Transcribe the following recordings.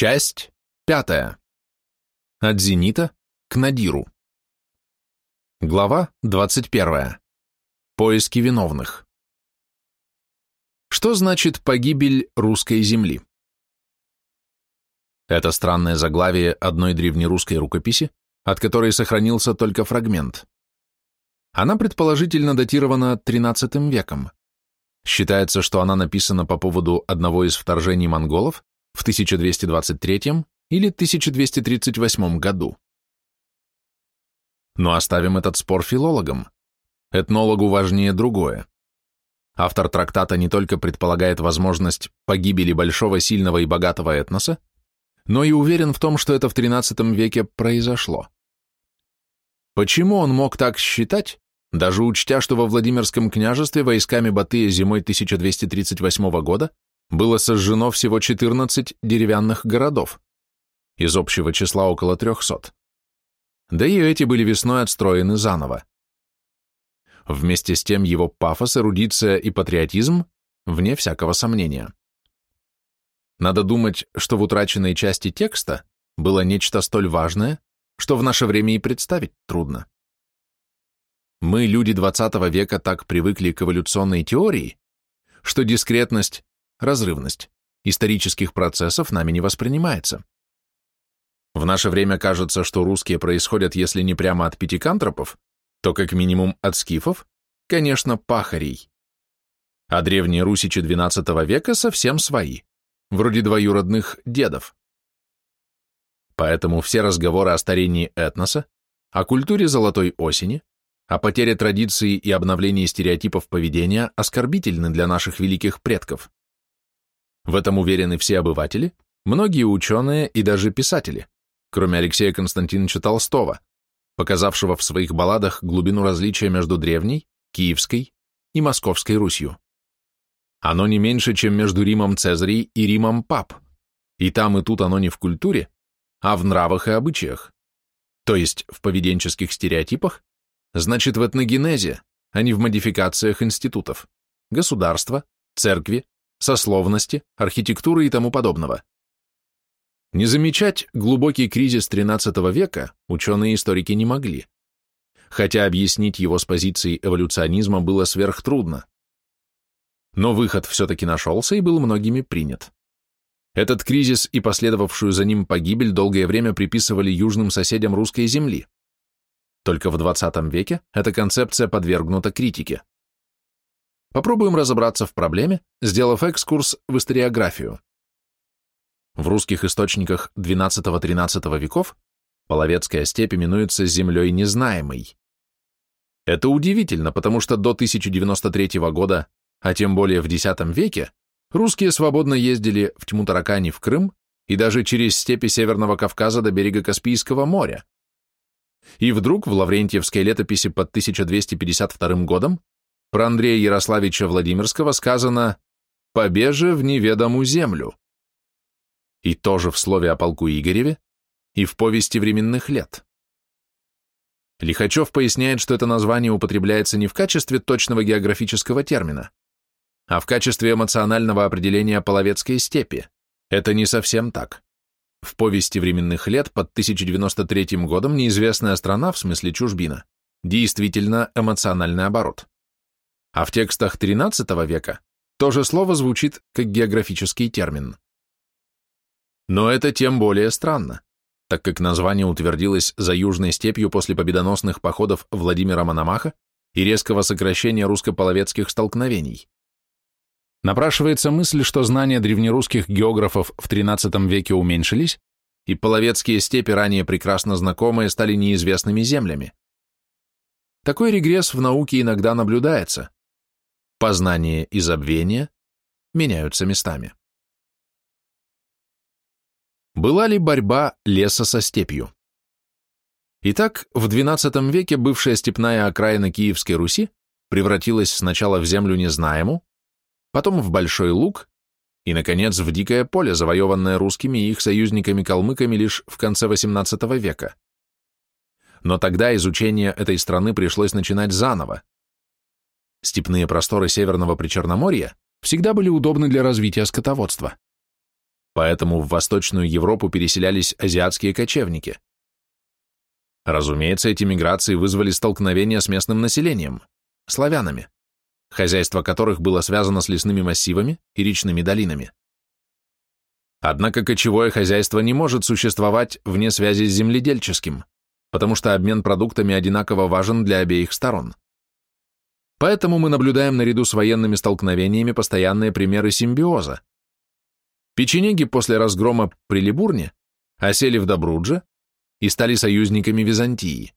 Часть пятая. От зенита к надиру. Глава 21. Поиски виновных. Что значит погибель русской земли? Это странное заглавие одной древнерусской рукописи, от которой сохранился только фрагмент. Она предположительно датирована XIII веком. Считается, что она написана по поводу одного из вторжений монголов в 1223 или 1238 году. Но оставим этот спор филологам. Этнологу важнее другое. Автор трактата не только предполагает возможность погибели большого, сильного и богатого этноса, но и уверен в том, что это в XIII веке произошло. Почему он мог так считать, даже учтя, что во Владимирском княжестве войсками Батыя зимой 1238 года было сожжено всего 14 деревянных городов, из общего числа около 300. Да и эти были весной отстроены заново. Вместе с тем его пафос, эрудиция и патриотизм вне всякого сомнения. Надо думать, что в утраченной части текста было нечто столь важное, что в наше время и представить трудно. Мы, люди XX века, так привыкли к эволюционной теории, что дискретность разрывность исторических процессов нами не воспринимается. В наше время кажется, что русские происходят, если не прямо от пятикантропов, то как минимум от скифов, конечно, пахарей. А древние русичи XII века совсем свои, вроде двоюродных дедов. Поэтому все разговоры о старении этноса, о культуре золотой осени, о потере традиций и обновлении стереотипов поведения оскорбительны для наших великих предков. В этом уверены все обыватели, многие ученые и даже писатели, кроме Алексея Константиновича Толстого, показавшего в своих балладах глубину различия между древней, киевской и московской Русью. Оно не меньше, чем между Римом Цезарей и Римом Пап, и там и тут оно не в культуре, а в нравах и обычаях, то есть в поведенческих стереотипах, значит в этногенезе, а не в модификациях институтов, государства, церкви, сословности, архитектуры и тому подобного. Не замечать глубокий кризис XIII века ученые и историки не могли, хотя объяснить его с позиции эволюционизма было сверхтрудно. Но выход все-таки нашелся и был многими принят. Этот кризис и последовавшую за ним погибель долгое время приписывали южным соседям русской земли. Только в XX веке эта концепция подвергнута критике. Попробуем разобраться в проблеме, сделав экскурс в историографию. В русских источниках XII-XIII веков Половецкая степь именуется землей незнаемой. Это удивительно, потому что до 1093 года, а тем более в X веке, русские свободно ездили в тьму таракани в Крым и даже через степи Северного Кавказа до берега Каспийского моря. И вдруг в Лаврентьевской летописи под 1252 годом про Андрея Ярославича Владимирского сказано «побеже в неведомую землю». И тоже в слове о полку Игореве и в повести временных лет. Лихачев поясняет, что это название употребляется не в качестве точного географического термина, а в качестве эмоционального определения половецкой степи. Это не совсем так. В повести временных лет под 1093 годом неизвестная страна, в смысле чужбина, действительно эмоциональный оборот а в текстах XIII века то же слово звучит как географический термин. Но это тем более странно, так как название утвердилось за Южной степью после победоносных походов Владимира Мономаха и резкого сокращения русско-половецких столкновений. Напрашивается мысль, что знания древнерусских географов в XIII веке уменьшились, и половецкие степи, ранее прекрасно знакомые, стали неизвестными землями. Такой регресс в науке иногда наблюдается, познание и забвение меняются местами. Была ли борьба леса со степью? Итак, в XII веке бывшая степная окраина Киевской Руси превратилась сначала в землю незнаему, потом в Большой Луг и, наконец, в дикое поле, завоеванное русскими и их союзниками-калмыками лишь в конце XVIII века. Но тогда изучение этой страны пришлось начинать заново, Степные просторы Северного Причерноморья всегда были удобны для развития скотоводства. поэтому в Восточную Европу переселялись азиатские кочевники. Разумеется, эти миграции вызвали столкновения с местным населением, славянами, хозяйство которых было связано с лесными массивами и речными долинами. Однако кочевое хозяйство не может существовать вне связи с земледельческим, потому что обмен продуктами одинаково важен для обеих сторон. Поэтому мы наблюдаем наряду с военными столкновениями постоянные примеры симбиоза. Печенеги после разгрома при Либурне осели в Добрудже и стали союзниками Византии.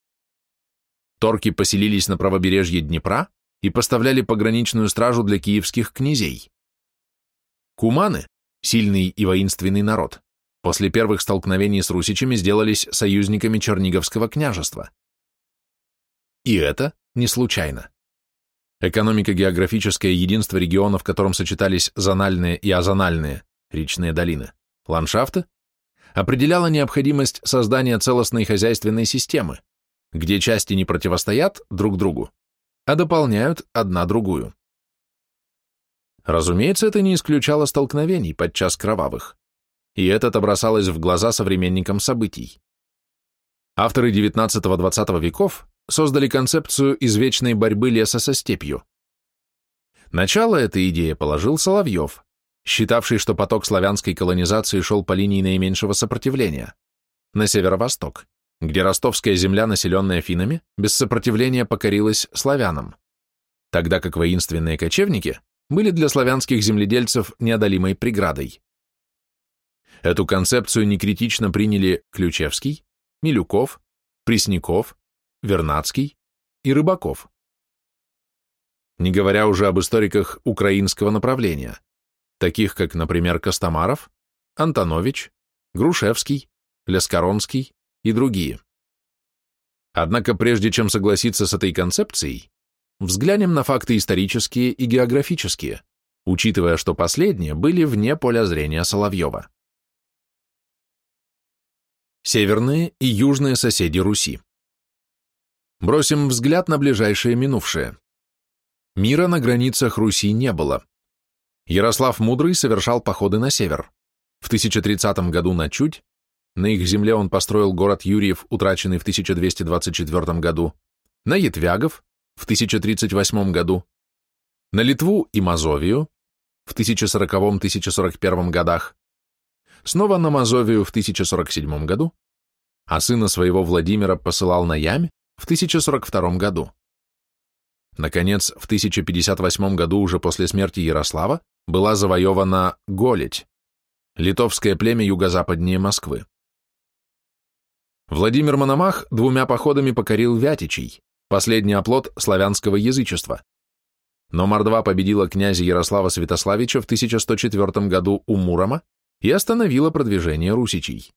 Торки поселились на правобережье Днепра и поставляли пограничную стражу для киевских князей. Куманы, сильный и воинственный народ, после первых столкновений с русичами сделались союзниками Черниговского княжества. И это не случайно. Экономико-географическое единство региона, в котором сочетались зональные и азональные, речные долины, ландшафты, определяло необходимость создания целостной хозяйственной системы, где части не противостоят друг другу, а дополняют одна другую. Разумеется, это не исключало столкновений, подчас кровавых, и это бросалось в глаза современникам событий. Авторы XIX-XX веков создали концепцию извечной борьбы леса со степью. Начало этой идеи положил Соловьев, считавший, что поток славянской колонизации шел по линии наименьшего сопротивления, на северо-восток, где ростовская земля, населенная финнами, без сопротивления покорилась славянам, тогда как воинственные кочевники были для славянских земледельцев неодолимой преградой. Эту концепцию некритично приняли Ключевский, Милюков, Пресняков, Вернадский и Рыбаков. Не говоря уже об историках украинского направления, таких как, например, Костомаров, Антонович, Грушевский, Лескоронский и другие. Однако прежде чем согласиться с этой концепцией, взглянем на факты исторические и географические, учитывая, что последние были вне поля зрения Соловьева. Северные и южные соседи Руси. Бросим взгляд на ближайшее минувшее. Мира на границах Руси не было. Ярослав Мудрый совершал походы на север. В 1030 году на Чуть, на их земле он построил город Юрьев, утраченный в 1224 году, на Етвягов в 1038 году, на Литву и Мазовию в 1040-1041 годах, снова на Мазовию в 1047 году, а сына своего Владимира посылал на Ямь в 1042 году. Наконец, в 1058 году, уже после смерти Ярослава, была завоевана Голедь, литовское племя юго-западнее Москвы. Владимир Мономах двумя походами покорил Вятичей, последний оплот славянского язычества. Но Мордва победила князя Ярослава Святославича в 1104 году у Мурома и остановила продвижение русичей.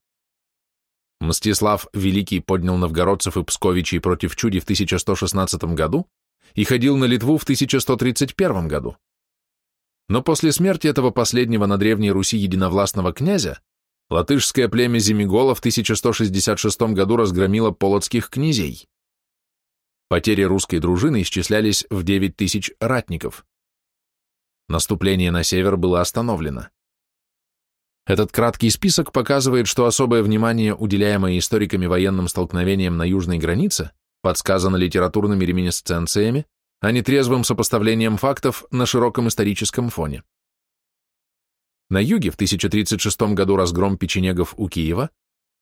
Мстислав Великий поднял новгородцев и псковичей против Чуди в 1116 году и ходил на Литву в 1131 году. Но после смерти этого последнего на Древней Руси единовластного князя латышское племя Зимигола в 1166 году разгромило полоцких князей. Потери русской дружины исчислялись в 9 тысяч ратников. Наступление на север было остановлено. Этот краткий список показывает, что особое внимание, уделяемое историками военным столкновениям на южной границе, подсказано литературными реминисценциями, а не трезвым сопоставлением фактов на широком историческом фоне. На юге в 1036 году разгром печенегов у Киева,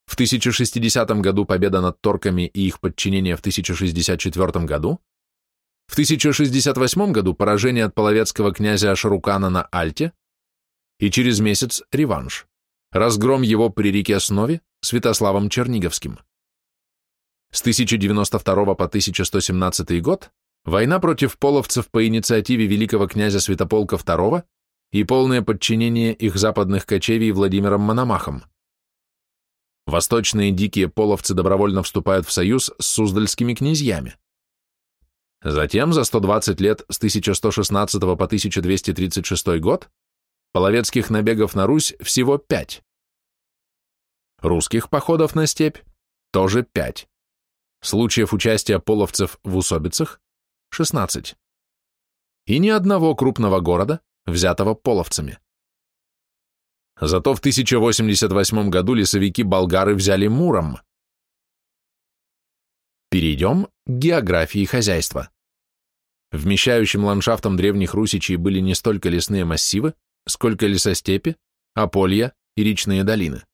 в 1060 году победа над торками и их подчинение в 1064 году, в 1068 году поражение от половецкого князя Ашарукана на Альте и через месяц реванш, разгром его при реке Основе Святославом Черниговским. С 1092 по 1117 год война против половцев по инициативе великого князя Святополка II и полное подчинение их западных кочевий Владимиром Мономахом. Восточные дикие половцы добровольно вступают в союз с суздальскими князьями. Затем, за 120 лет с 1116 по 1236 год, половецких набегов на Русь всего пять. Русских походов на степь тоже пять. Случаев участия половцев в усобицах – 16. И ни одного крупного города, взятого половцами. Зато в 1088 году лесовики-болгары взяли Муром. Перейдем к географии хозяйства. Вмещающим ландшафтом древних русичей были не столько лесные массивы, сколько лесостепи, ополья и речные долины.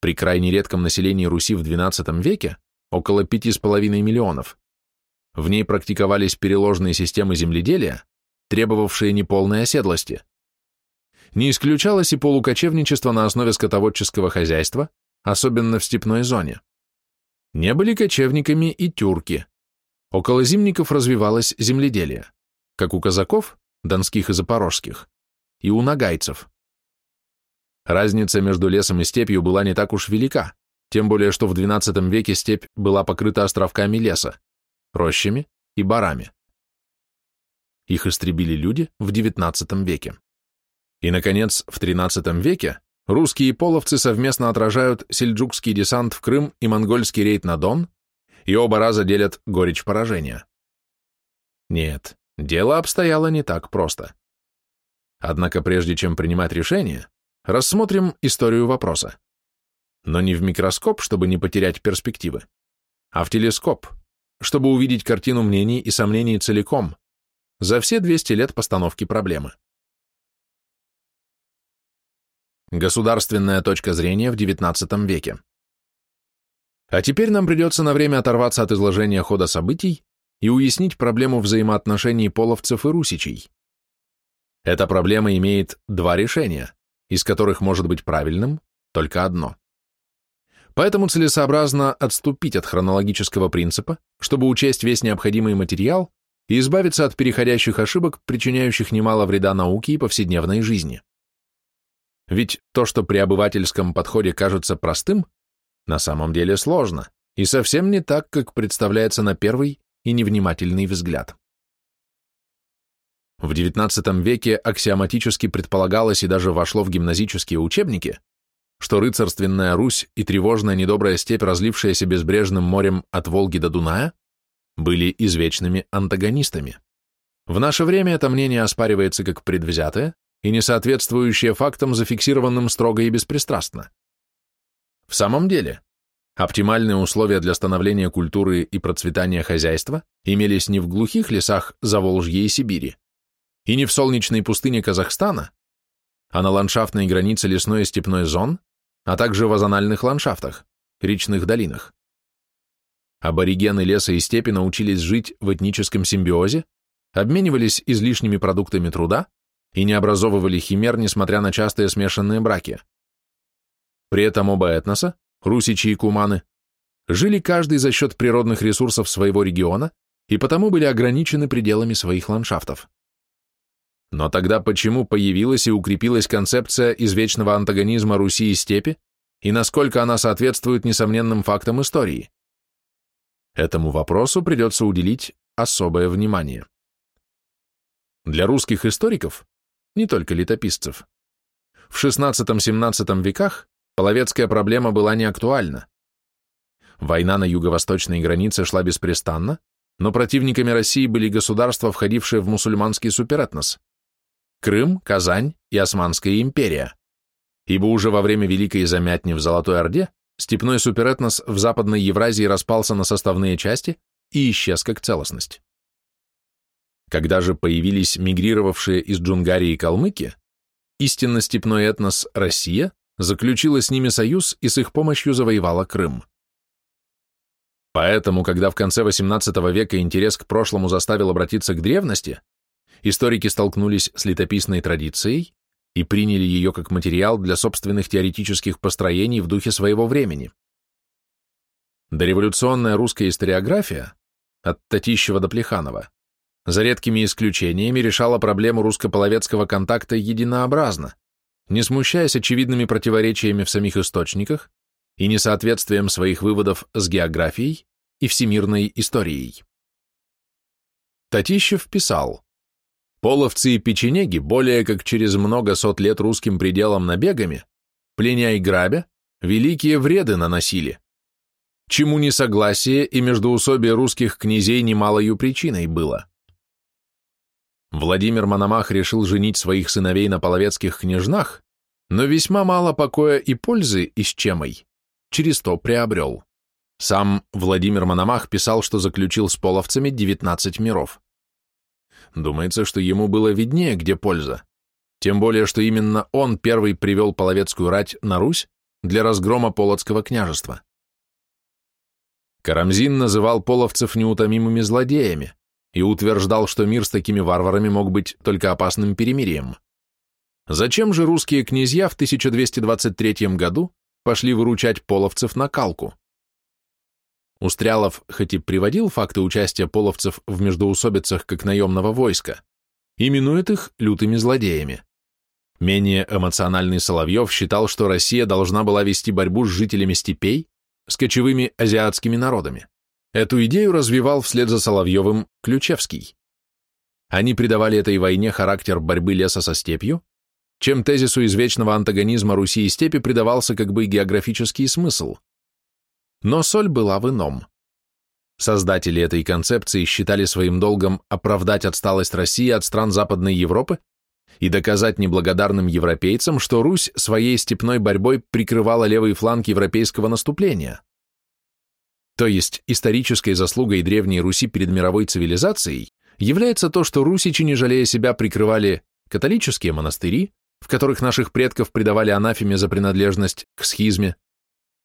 При крайне редком населении Руси в XII веке, около 5,5 миллионов, в ней практиковались переложные системы земледелия, требовавшие неполной оседлости. Не исключалось и полукочевничество на основе скотоводческого хозяйства, особенно в степной зоне. Не были кочевниками и тюрки. Около зимников развивалось земледелие, как у казаков, донских и запорожских, и у нагайцев. Разница между лесом и степью была не так уж велика, тем более что в XII веке степь была покрыта островками леса, рощами и барами. Их истребили люди в XIX веке. И, наконец, в XIII веке русские половцы совместно отражают сельджукский десант в Крым и монгольский рейд на Дон, и оба раза делят горечь поражения. Нет, дело обстояло не так просто. Однако прежде чем принимать решение, Рассмотрим историю вопроса. Но не в микроскоп, чтобы не потерять перспективы, а в телескоп, чтобы увидеть картину мнений и сомнений целиком, за все 200 лет постановки проблемы. Государственная точка зрения в XIX веке. А теперь нам придется на время оторваться от изложения хода событий и уяснить проблему взаимоотношений половцев и русичей. Эта проблема имеет два решения из которых может быть правильным только одно. Поэтому целесообразно отступить от хронологического принципа, чтобы учесть весь необходимый материал и избавиться от переходящих ошибок, причиняющих немало вреда науке и повседневной жизни. Ведь то, что при обывательском подходе кажется простым, на самом деле сложно и совсем не так, как представляется на первый и невнимательный взгляд. В XIX веке аксиоматически предполагалось и даже вошло в гимназические учебники, что рыцарственная Русь и тревожная недобрая степь, разлившаяся безбрежным морем от Волги до Дуная, были извечными антагонистами. В наше время это мнение оспаривается как предвзятое и не соответствующее фактам, зафиксированным строго и беспристрастно. В самом деле, оптимальные условия для становления культуры и процветания хозяйства имелись не в глухих лесах Заволжья и Сибири, и не в солнечной пустыне Казахстана, а на ландшафтной границе лесной и степной зон, а также в озональных ландшафтах, речных долинах. Аборигены леса и степи научились жить в этническом симбиозе, обменивались излишними продуктами труда и не образовывали химер, несмотря на частые смешанные браки. При этом оба этноса, русичи и куманы, жили каждый за счет природных ресурсов своего региона и потому были ограничены пределами своих ландшафтов. Но тогда почему появилась и укрепилась концепция извечного антагонизма Руси и степи, и насколько она соответствует несомненным фактам истории? Этому вопросу придется уделить особое внимание. Для русских историков, не только летописцев, в XVI-XVII веках половецкая проблема была не актуальна. Война на юго-восточной границе шла беспрестанно, но противниками России были государства, входившие в мусульманский суперэтнос – Крым, Казань и Османская империя. Ибо уже во время Великой Замятни в Золотой Орде степной суперэтнос в Западной Евразии распался на составные части и исчез как целостность. Когда же появились мигрировавшие из Джунгарии калмыки, истинно степной этнос Россия заключила с ними союз и с их помощью завоевала Крым. Поэтому, когда в конце XVIII века интерес к прошлому заставил обратиться к древности, историки столкнулись с летописной традицией и приняли ее как материал для собственных теоретических построений в духе своего времени. Дореволюционная русская историография, от Татищева до Плеханова, за редкими исключениями решала проблему русско-половецкого контакта единообразно, не смущаясь очевидными противоречиями в самих источниках и несоответствием своих выводов с географией и всемирной историей. Татищев писал, Половцы и печенеги более как через много сот лет русским пределам набегами, пленя и грабя, великие вреды наносили, чему несогласие и междоусобие русских князей немалою причиной было. Владимир Мономах решил женить своих сыновей на половецких княжнах, но весьма мало покоя и пользы из чемой через то приобрел. Сам Владимир Мономах писал, что заключил с половцами 19 миров. Думается, что ему было виднее, где польза. Тем более, что именно он первый привел половецкую рать на Русь для разгрома Полоцкого княжества. Карамзин называл половцев неутомимыми злодеями и утверждал, что мир с такими варварами мог быть только опасным перемирием. Зачем же русские князья в 1223 году пошли выручать половцев на калку? Устрялов хоть и приводил факты участия половцев в междоусобицах как наемного войска, именует их лютыми злодеями. Менее эмоциональный Соловьев считал, что Россия должна была вести борьбу с жителями степей, с кочевыми азиатскими народами. Эту идею развивал вслед за Соловьевым Ключевский. Они придавали этой войне характер борьбы леса со степью, чем тезису извечного антагонизма Руси и степи придавался как бы географический смысл. Но соль была в ином. Создатели этой концепции считали своим долгом оправдать отсталость России от стран Западной Европы и доказать неблагодарным европейцам, что Русь своей степной борьбой прикрывала левый фланг европейского наступления. То есть исторической заслугой Древней Руси перед мировой цивилизацией является то, что русичи, не жалея себя, прикрывали католические монастыри, в которых наших предков предавали анафеме за принадлежность к схизме,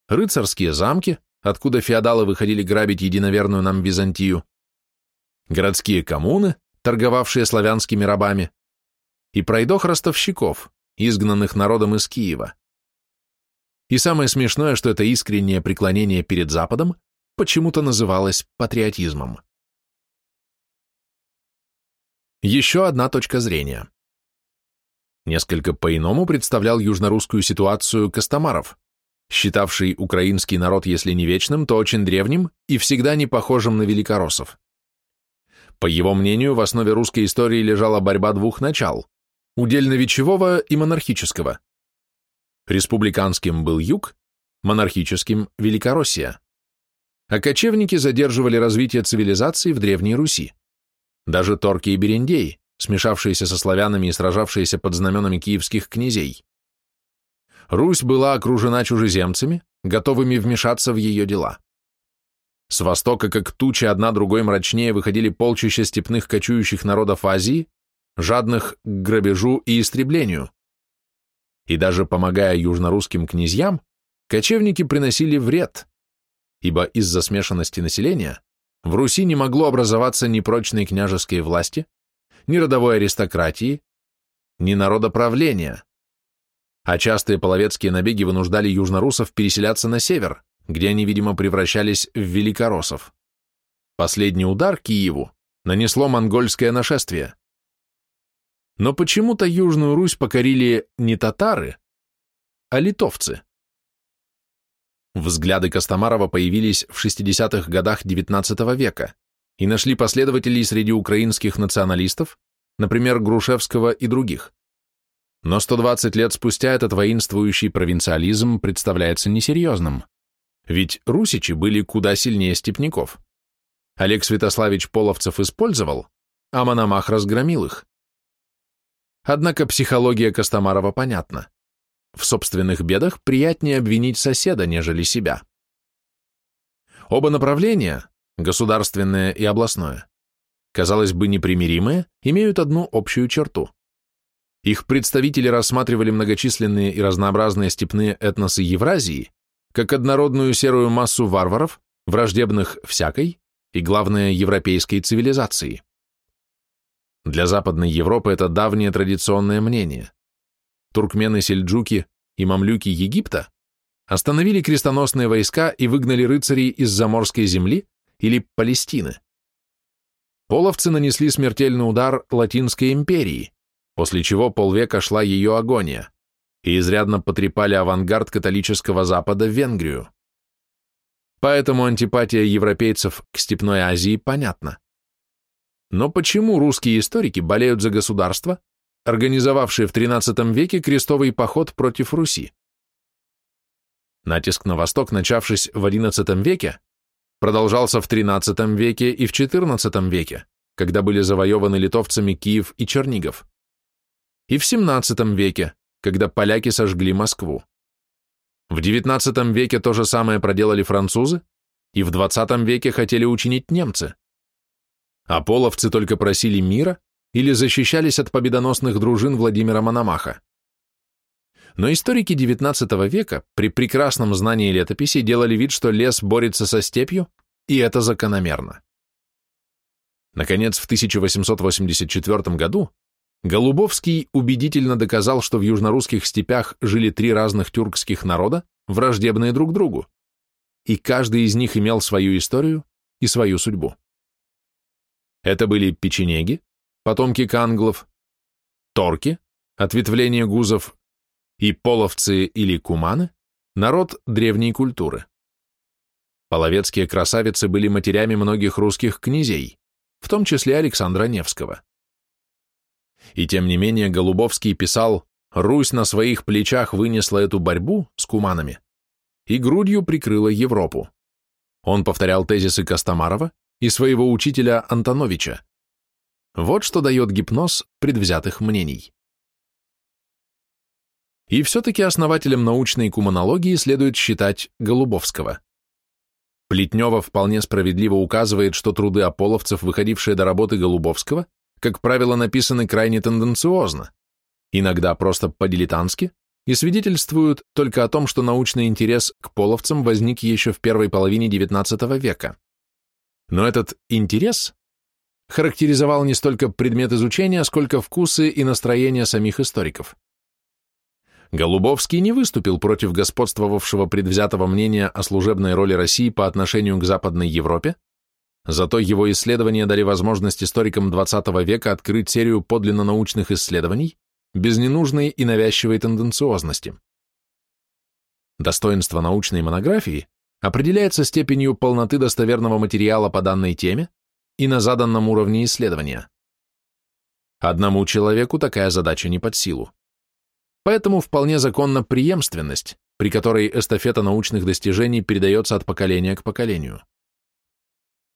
рыцарские замки, откуда феодалы выходили грабить единоверную нам Византию, городские коммуны, торговавшие славянскими рабами, и пройдох ростовщиков, изгнанных народом из Киева. И самое смешное, что это искреннее преклонение перед Западом почему-то называлось патриотизмом. Еще одна точка зрения. Несколько по-иному представлял южнорусскую ситуацию Костомаров, считавший украинский народ, если не вечным, то очень древним и всегда не похожим на великороссов. По его мнению, в основе русской истории лежала борьба двух начал удельно-вечевого и монархического. Республиканским был юг, монархическим – Великороссия. А кочевники задерживали развитие цивилизации в Древней Руси. Даже торки и берендеи, смешавшиеся со славянами и сражавшиеся под знаменами киевских князей. Русь была окружена чужеземцами, готовыми вмешаться в ее дела. С востока, как тучи, одна другой мрачнее, выходили полчища степных кочующих народов Азии, жадных к грабежу и истреблению. И даже помогая южнорусским князьям, кочевники приносили вред, ибо из-за смешанности населения в Руси не могло образоваться ни прочной княжеской власти, ни родовой аристократии, ни народоправления, а частые половецкие набеги вынуждали южнорусов переселяться на север, где они, видимо, превращались в великороссов. Последний удар Киеву нанесло монгольское нашествие. Но почему-то Южную Русь покорили не татары, а литовцы. Взгляды Костомарова появились в 60-х годах XIX века и нашли последователей среди украинских националистов, например, Грушевского и других. Но 120 лет спустя этот воинствующий провинциализм представляется несерьезным, ведь русичи были куда сильнее степняков. Олег Святославич Половцев использовал, а Мономах разгромил их. Однако психология Костомарова понятна. В собственных бедах приятнее обвинить соседа, нежели себя. Оба направления, государственное и областное, казалось бы непримиримые, имеют одну общую черту. Их представители рассматривали многочисленные и разнообразные степные этносы Евразии как однородную серую массу варваров, враждебных всякой и, главное, европейской цивилизации. Для Западной Европы это давнее традиционное мнение. Туркмены-сельджуки и мамлюки Египта остановили крестоносные войска и выгнали рыцарей из Заморской земли или Палестины. Половцы нанесли смертельный удар Латинской империи, после чего полвека шла ее агония, и изрядно потрепали авангард католического Запада в Венгрию. Поэтому антипатия европейцев к Степной Азии понятна. Но почему русские историки болеют за государство, организовавшее в XIII веке крестовый поход против Руси? Натиск на восток, начавшись в XI веке, продолжался в XIII веке и в XIV веке, когда были завоеваны литовцами Киев и Чернигов, и в XVII веке, когда поляки сожгли Москву. В XIX веке то же самое проделали французы, и в XX веке хотели учинить немцы. А половцы только просили мира или защищались от победоносных дружин Владимира Мономаха. Но историки XIX века при прекрасном знании летописи делали вид, что лес борется со степью, и это закономерно. Наконец, в 1884 году Голубовский убедительно доказал, что в южнорусских степях жили три разных тюркских народа, враждебные друг другу, и каждый из них имел свою историю и свою судьбу. Это были печенеги, потомки канглов, торки, ответвление гузов, и половцы или куманы, народ древней культуры. Половецкие красавицы были матерями многих русских князей, в том числе Александра Невского. И тем не менее Голубовский писал «Русь на своих плечах вынесла эту борьбу с куманами и грудью прикрыла Европу». Он повторял тезисы Костомарова и своего учителя Антоновича. Вот что дает гипноз предвзятых мнений. И все-таки основателем научной куманологии следует считать Голубовского. Плетнева вполне справедливо указывает, что труды аполовцев, выходившие до работы Голубовского, как правило, написаны крайне тенденциозно, иногда просто по-дилетантски, и свидетельствуют только о том, что научный интерес к половцам возник еще в первой половине XIX века. Но этот интерес характеризовал не столько предмет изучения, сколько вкусы и настроения самих историков. Голубовский не выступил против господствовавшего предвзятого мнения о служебной роли России по отношению к Западной Европе, зато его исследования дали возможность историкам XX века открыть серию подлинно научных исследований без ненужной и навязчивой тенденциозности. Достоинство научной монографии определяется степенью полноты достоверного материала по данной теме и на заданном уровне исследования. Одному человеку такая задача не под силу. Поэтому вполне законна преемственность, при которой эстафета научных достижений передается от поколения к поколению.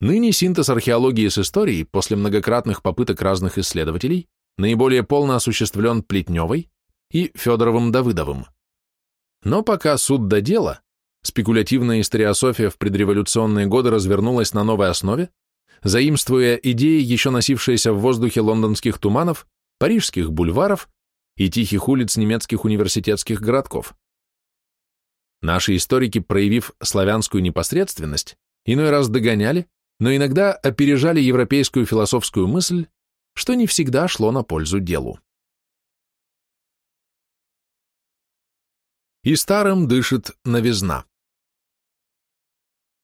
Ныне синтез археологии с историей после многократных попыток разных исследователей наиболее полно осуществлен Плетневой и Федоровым Давыдовым. Но пока суд до дела, спекулятивная историософия в предреволюционные годы развернулась на новой основе, заимствуя идеи, еще носившиеся в воздухе лондонских туманов, парижских бульваров и тихих улиц немецких университетских городков. Наши историки, проявив славянскую непосредственность, иной раз догоняли, но иногда опережали европейскую философскую мысль, что не всегда шло на пользу делу. И старым дышит новизна.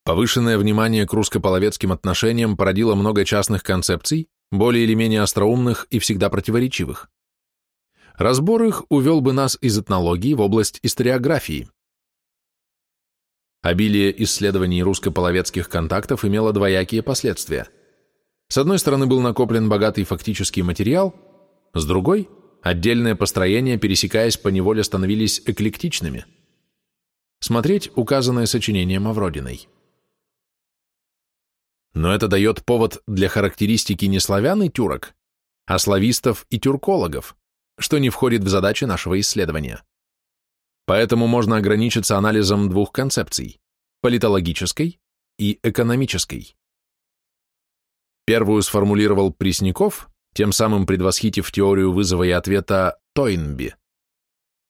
Повышенное внимание к русско-половецким отношениям породило много частных концепций, более или менее остроумных и всегда противоречивых. Разбор их увел бы нас из этнологии в область историографии. Обилие исследований русско-половецких контактов имело двоякие последствия. С одной стороны был накоплен богатый фактический материал, с другой – отдельные построения, пересекаясь по неволе, становились эклектичными. Смотреть указанное сочинение Мавродиной. Но это дает повод для характеристики не славян и тюрок, а славистов и тюркологов, что не входит в задачи нашего исследования. Поэтому можно ограничиться анализом двух концепций – политологической и экономической. Первую сформулировал Пресняков, тем самым предвосхитив теорию вызова и ответа Тойнби.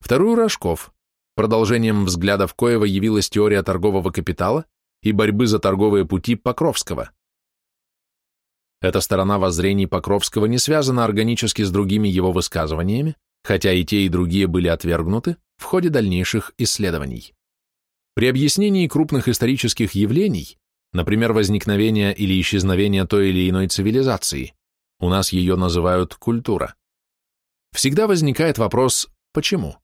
Вторую – Рожков. Продолжением взглядов Коева явилась теория торгового капитала и борьбы за торговые пути Покровского. Эта сторона воззрений Покровского не связана органически с другими его высказываниями, хотя и те, и другие были отвергнуты в ходе дальнейших исследований. При объяснении крупных исторических явлений, например, возникновения или исчезновения той или иной цивилизации, у нас ее называют культура, всегда возникает вопрос «почему?».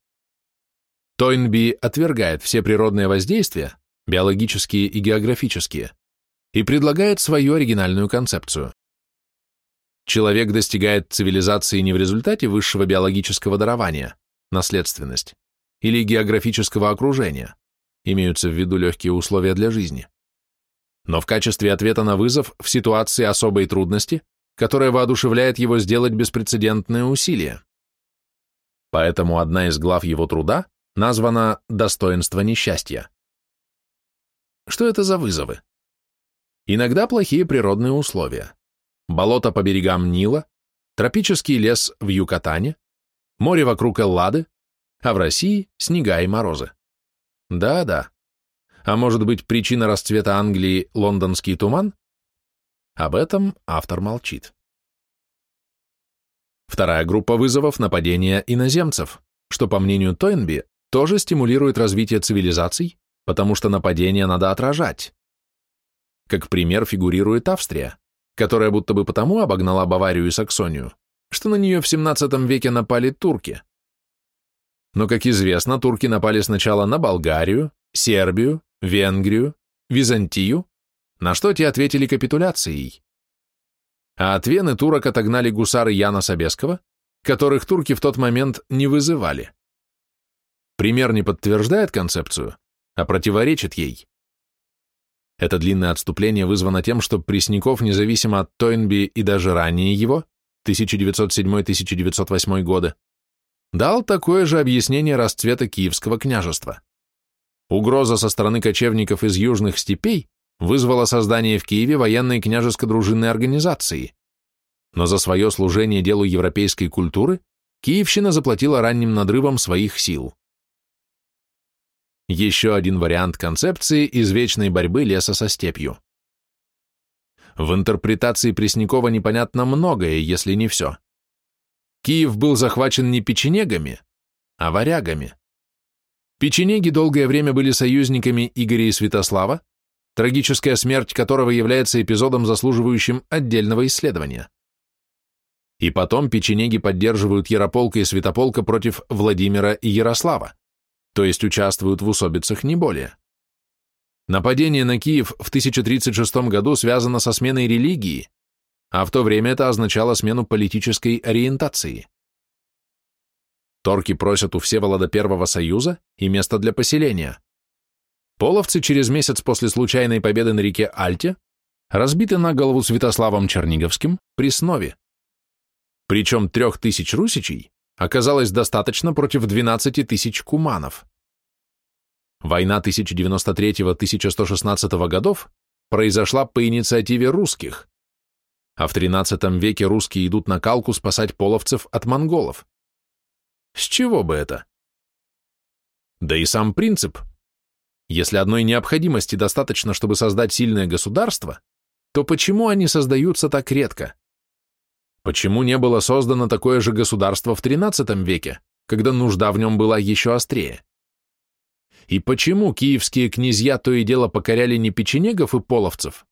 Тойнби отвергает все природные воздействия, биологические и географические, и предлагает свою оригинальную концепцию. Человек достигает цивилизации не в результате высшего биологического дарования, наследственность, или географического окружения, имеются в виду легкие условия для жизни, но в качестве ответа на вызов в ситуации особой трудности, которая воодушевляет его сделать беспрецедентные усилия. Поэтому одна из глав его труда названа «Достоинство несчастья». Что это за вызовы? Иногда плохие природные условия. Болото по берегам Нила, тропический лес в Юкатане, море вокруг Эллады, а в России снега и морозы. Да-да. А может быть, причина расцвета Англии – лондонский туман? Об этом автор молчит. Вторая группа вызовов – нападения иноземцев, что, по мнению Тойнби, тоже стимулирует развитие цивилизаций, потому что нападения надо отражать. Как пример фигурирует Австрия, которая будто бы потому обогнала Баварию и Саксонию, что на нее в 17 веке напали турки. Но, как известно, турки напали сначала на Болгарию, Сербию, Венгрию, Византию, на что те ответили капитуляцией. А от Вены турок отогнали гусары Яна Собеского, которых турки в тот момент не вызывали. Пример не подтверждает концепцию, а противоречит ей. Это длинное отступление вызвано тем, что Пресняков, независимо от Тойнби и даже ранее его, 1907-1908 годы, дал такое же объяснение расцвета Киевского княжества. Угроза со стороны кочевников из южных степей вызвала создание в Киеве военной княжеско-дружинной организации, но за свое служение делу европейской культуры Киевщина заплатила ранним надрывом своих сил. Еще один вариант концепции извечной борьбы леса со степью. В интерпретации Преснякова непонятно многое, если не все. Киев был захвачен не печенегами, а варягами. Печенеги долгое время были союзниками Игоря и Святослава, трагическая смерть которого является эпизодом, заслуживающим отдельного исследования. И потом печенеги поддерживают Ярополка и Святополка против Владимира и Ярослава то есть участвуют в усобицах не более. Нападение на Киев в 1036 году связано со сменой религии, а в то время это означало смену политической ориентации. Торки просят у Всеволода Первого Союза и место для поселения. Половцы через месяц после случайной победы на реке Альте разбиты на голову Святославом Черниговским при Снове. Причем трех тысяч русичей оказалось достаточно против 12 тысяч куманов. Война 1093-1116 годов произошла по инициативе русских, а в XIII веке русские идут на Калку спасать половцев от монголов. С чего бы это? Да и сам принцип. Если одной необходимости достаточно, чтобы создать сильное государство, то почему они создаются так редко? Почему не было создано такое же государство в XIII веке, когда нужда в нем была еще острее? И почему киевские князья то и дело покоряли не печенегов и половцев,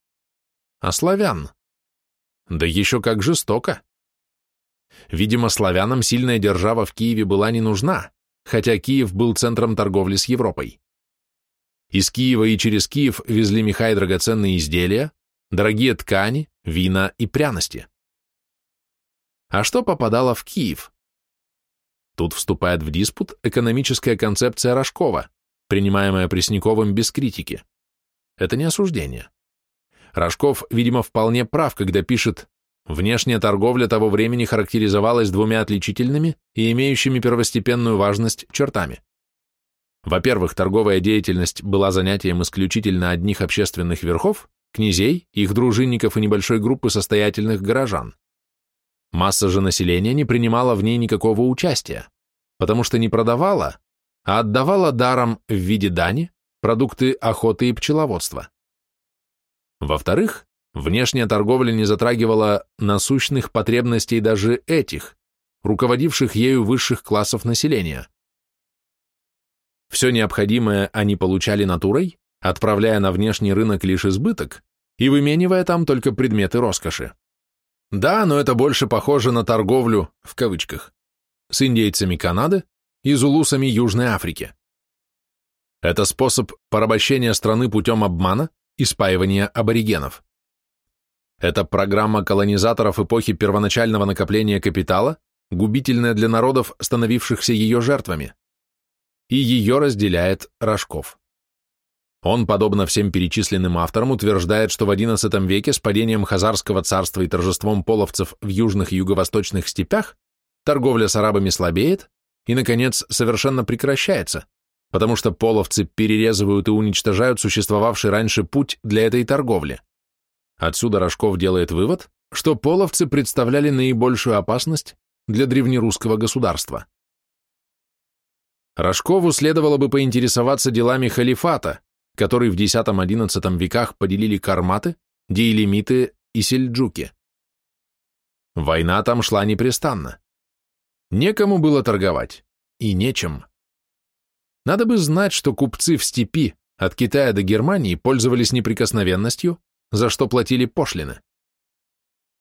а славян? Да еще как жестоко. Видимо, славянам сильная держава в Киеве была не нужна, хотя Киев был центром торговли с Европой. Из Киева и через Киев везли меха и драгоценные изделия, дорогие ткани, вина и пряности а что попадало в Киев. Тут вступает в диспут экономическая концепция Рожкова, принимаемая Пресняковым без критики. Это не осуждение. Рожков, видимо, вполне прав, когда пишет «Внешняя торговля того времени характеризовалась двумя отличительными и имеющими первостепенную важность чертами. Во-первых, торговая деятельность была занятием исключительно одних общественных верхов, князей, их дружинников и небольшой группы состоятельных горожан. Масса же населения не принимала в ней никакого участия, потому что не продавала, а отдавала даром в виде дани продукты охоты и пчеловодства. Во-вторых, внешняя торговля не затрагивала насущных потребностей даже этих, руководивших ею высших классов населения. Все необходимое они получали натурой, отправляя на внешний рынок лишь избыток и выменивая там только предметы роскоши. Да, но это больше похоже на торговлю, в кавычках, с индейцами Канады и зулусами Южной Африки. Это способ порабощения страны путем обмана и аборигенов. Это программа колонизаторов эпохи первоначального накопления капитала, губительная для народов, становившихся ее жертвами. И ее разделяет Рожков. Он, подобно всем перечисленным авторам, утверждает, что в XI веке с падением Хазарского царства и торжеством половцев в южных и юго-восточных степях торговля с арабами слабеет, и, наконец, совершенно прекращается, потому что половцы перерезывают и уничтожают существовавший раньше путь для этой торговли. Отсюда Рожков делает вывод, что половцы представляли наибольшую опасность для древнерусского государства. Рожкову следовало бы поинтересоваться делами халифата, который в X-XI веках поделили карматы, диелемиты и сельджуки. Война там шла непрестанно. Некому было торговать, и нечем. Надо бы знать, что купцы в степи от Китая до Германии пользовались неприкосновенностью, за что платили пошлины.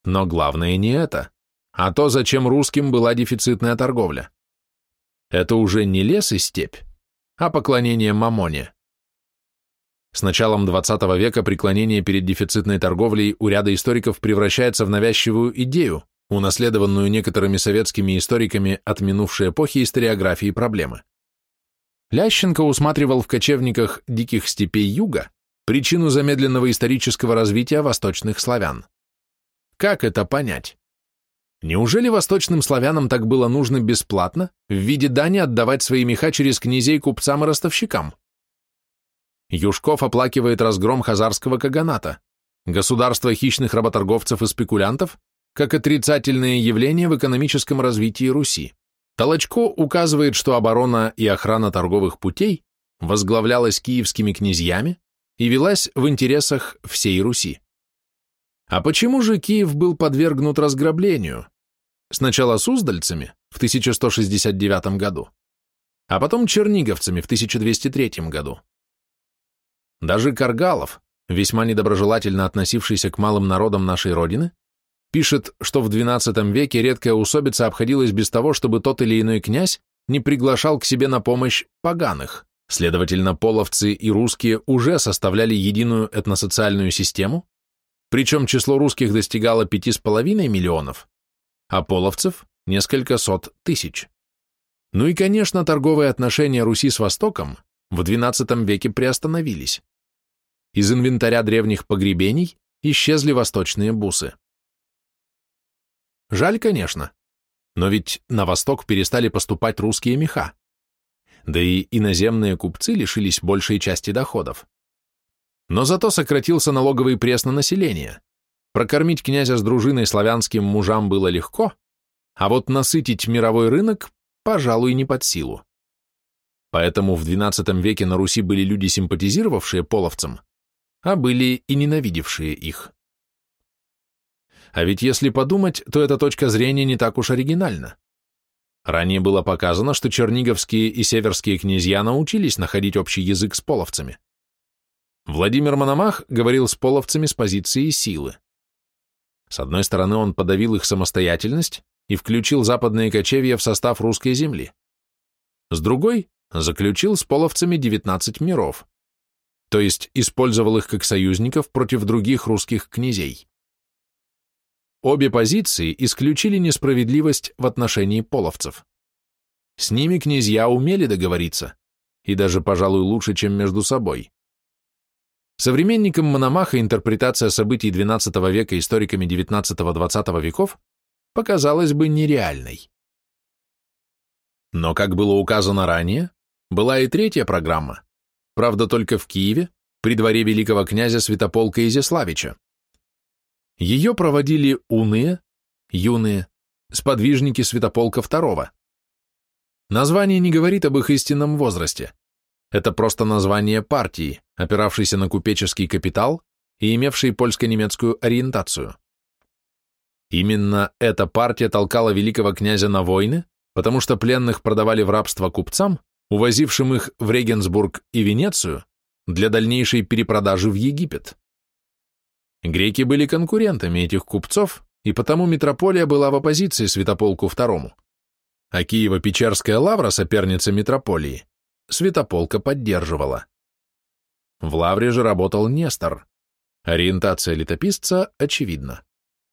Но главное не это, а то, зачем русским была дефицитная торговля. Это уже не лес и степь, а поклонение мамоне. С началом XX века преклонение перед дефицитной торговлей у ряда историков превращается в навязчивую идею, унаследованную некоторыми советскими историками от минувшей эпохи историографии проблемы. Лященко усматривал в кочевниках диких степей юга причину замедленного исторического развития восточных славян. Как это понять? Неужели восточным славянам так было нужно бесплатно в виде дани отдавать свои меха через князей купцам и ростовщикам? Юшков оплакивает разгром хазарского каганата, государство хищных работорговцев и спекулянтов, как отрицательное явление в экономическом развитии Руси. Толочко указывает, что оборона и охрана торговых путей возглавлялась киевскими князьями и велась в интересах всей Руси. А почему же Киев был подвергнут разграблению? Сначала суздальцами в 1169 году, а потом черниговцами в 1203 году. Даже Каргалов, весьма недоброжелательно относившийся к малым народам нашей Родины, пишет, что в XII веке редкая усобица обходилась без того, чтобы тот или иной князь не приглашал к себе на помощь поганых. Следовательно, половцы и русские уже составляли единую этносоциальную систему, причем число русских достигало 5,5 миллионов, а половцев – несколько сот тысяч. Ну и, конечно, торговые отношения Руси с Востоком в XII веке приостановились. Из инвентаря древних погребений исчезли восточные бусы. Жаль, конечно, но ведь на восток перестали поступать русские меха. Да и иноземные купцы лишились большей части доходов. Но зато сократился налоговый пресс на население. Прокормить князя с дружиной славянским мужам было легко, а вот насытить мировой рынок, пожалуй, не под силу. Поэтому в XII веке на Руси были люди, симпатизировавшие половцам, а были и ненавидевшие их. А ведь если подумать, то эта точка зрения не так уж оригинальна. Ранее было показано, что черниговские и северские князья научились находить общий язык с половцами. Владимир Мономах говорил с половцами с позиции силы. С одной стороны, он подавил их самостоятельность и включил западные кочевья в состав русской земли. С другой, заключил с половцами 19 миров то есть использовал их как союзников против других русских князей. Обе позиции исключили несправедливость в отношении половцев. С ними князья умели договориться, и даже, пожалуй, лучше, чем между собой. Современникам Мономаха интерпретация событий XII века историками XIX-XX веков показалась бы нереальной. Но, как было указано ранее, была и третья программа, правда только в Киеве, при дворе великого князя Святополка Изяславича. Ее проводили уные, юные, сподвижники Святополка II. Название не говорит об их истинном возрасте. Это просто название партии, опиравшейся на купеческий капитал и имевшей польско-немецкую ориентацию. Именно эта партия толкала великого князя на войны, потому что пленных продавали в рабство купцам, увозившим их в Регенсбург и Венецию для дальнейшей перепродажи в Египет. Греки были конкурентами этих купцов, и потому метрополия была в оппозиции Святополку II, а Киево-Печерская лавра, соперница метрополии, Святополка поддерживала. В лавре же работал Нестор. Ориентация летописца очевидна.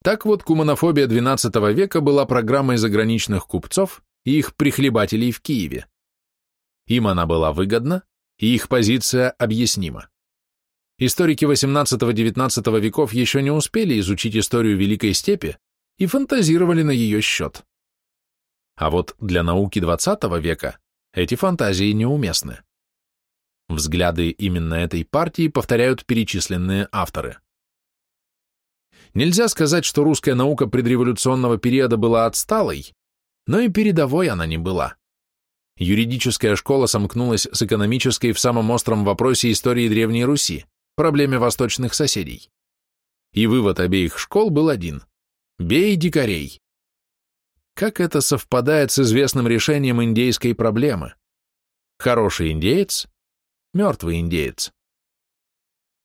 Так вот, куманофобия XII века была программой заграничных купцов и их прихлебателей в Киеве. Им она была выгодна, и их позиция объяснима. Историки XVIII-XIX веков еще не успели изучить историю Великой Степи и фантазировали на ее счет. А вот для науки XX века эти фантазии неуместны. Взгляды именно этой партии повторяют перечисленные авторы. Нельзя сказать, что русская наука предреволюционного периода была отсталой, но и передовой она не была. Юридическая школа сомкнулась с экономической в самом остром вопросе истории Древней Руси, проблеме восточных соседей. И вывод обеих школ был один – бей дикарей. Как это совпадает с известным решением индейской проблемы? Хороший индеец мертвый индеец.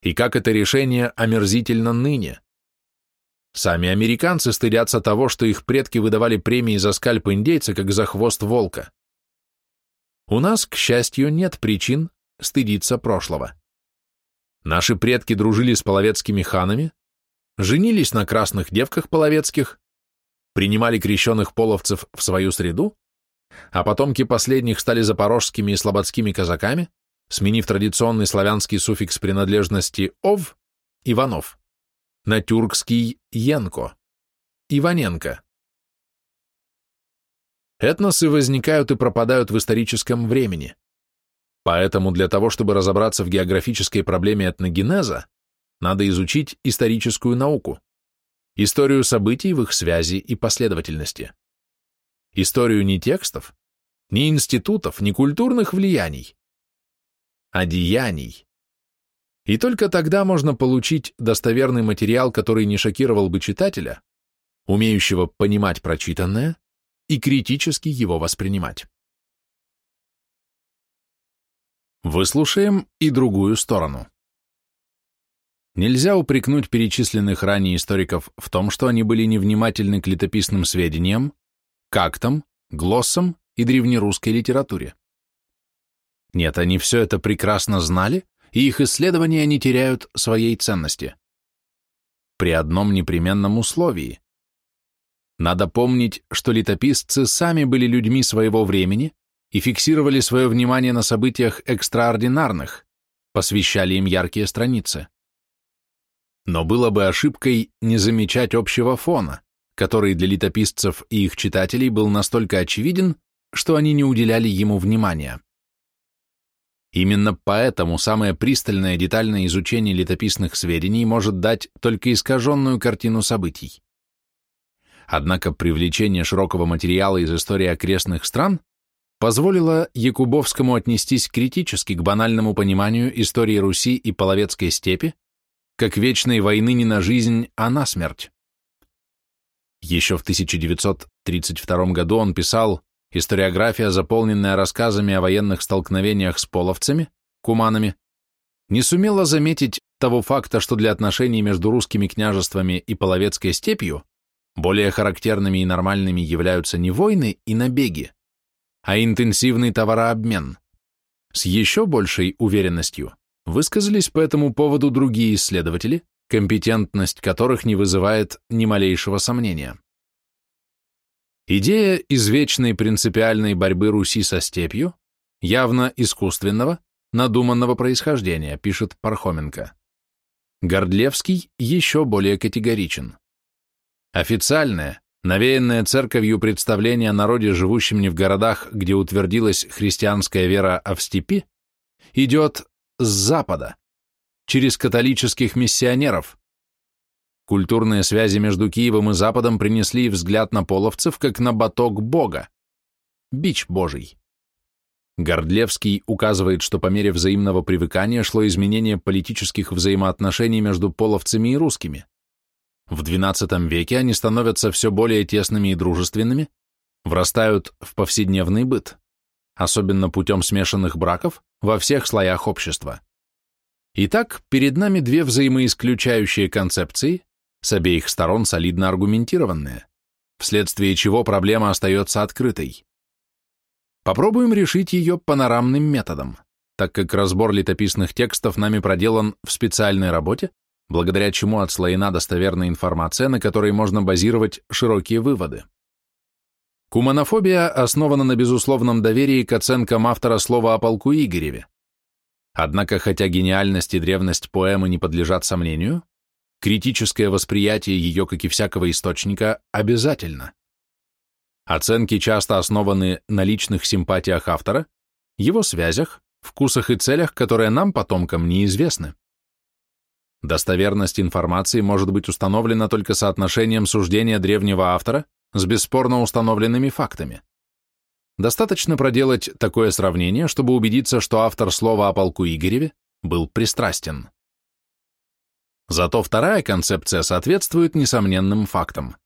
И как это решение омерзительно ныне. Сами американцы стыдятся того, что их предки выдавали премии за скальп индейца, как за хвост волка. У нас, к счастью, нет причин стыдиться прошлого. Наши предки дружили с половецкими ханами, женились на красных девках половецких, принимали крещенных половцев в свою среду, а потомки последних стали запорожскими и слободскими казаками, сменив традиционный славянский суффикс принадлежности «ов» – Иванов, на тюркский «янко» – Иваненко. Этносы возникают и пропадают в историческом времени. Поэтому для того, чтобы разобраться в географической проблеме этногенеза, надо изучить историческую науку, историю событий в их связи и последовательности. Историю не текстов, ни институтов, ни культурных влияний, одеяний. И только тогда можно получить достоверный материал, который не шокировал бы читателя, умеющего понимать прочитанное и критически его воспринимать. Выслушаем и другую сторону. Нельзя упрекнуть перечисленных ранее историков в том, что они были невнимательны к летописным сведениям, кактам, глоссам и древнерусской литературе. Нет, они все это прекрасно знали, и их исследования не теряют своей ценности. При одном непременном условии. Надо помнить, что летописцы сами были людьми своего времени и фиксировали свое внимание на событиях экстраординарных, посвящали им яркие страницы. Но было бы ошибкой не замечать общего фона, который для летописцев и их читателей был настолько очевиден, что они не уделяли ему внимания. Именно поэтому самое пристальное детальное изучение летописных сведений может дать только искаженную картину событий. Однако привлечение широкого материала из истории окрестных стран позволило Якубовскому отнестись критически к банальному пониманию истории Руси и Половецкой степи как вечной войны не на жизнь, а на смерть. Еще в 1932 году он писал Историография, заполненная рассказами о военных столкновениях с половцами, куманами, не сумела заметить того факта, что для отношений между русскими княжествами и половецкой степью более характерными и нормальными являются не войны и набеги, а интенсивный товарообмен. С еще большей уверенностью высказались по этому поводу другие исследователи, компетентность которых не вызывает ни малейшего сомнения. Идея извечной принципиальной борьбы Руси со степью, явно искусственного, надуманного происхождения, пишет Пархоменко. Гордлевский еще более категоричен. Официальное, навеянное церковью представление о народе, живущем не в городах, где утвердилась христианская вера, а в степи, идет с запада, через католических миссионеров, Культурные связи между Киевом и Западом принесли взгляд на половцев, как на баток Бога. Бич Божий. Гордлевский указывает, что по мере взаимного привыкания шло изменение политических взаимоотношений между половцами и русскими. В XII веке они становятся все более тесными и дружественными, врастают в повседневный быт, особенно путем смешанных браков во всех слоях общества. Итак, перед нами две взаимоисключающие концепции, с обеих сторон солидно аргументированная, вследствие чего проблема остается открытой. Попробуем решить ее панорамным методом, так как разбор летописных текстов нами проделан в специальной работе, благодаря чему отслоена достоверная информация, на которой можно базировать широкие выводы. Куманофобия основана на безусловном доверии к оценкам автора слова о полку Игореве. Однако, хотя гениальность и древность поэмы не подлежат сомнению, Критическое восприятие ее, как и всякого источника, обязательно. Оценки часто основаны на личных симпатиях автора, его связях, вкусах и целях, которые нам, потомкам, неизвестны. Достоверность информации может быть установлена только соотношением суждения древнего автора с бесспорно установленными фактами. Достаточно проделать такое сравнение, чтобы убедиться, что автор слова о полку Игореве был пристрастен. Зато вторая концепция соответствует несомненным фактам.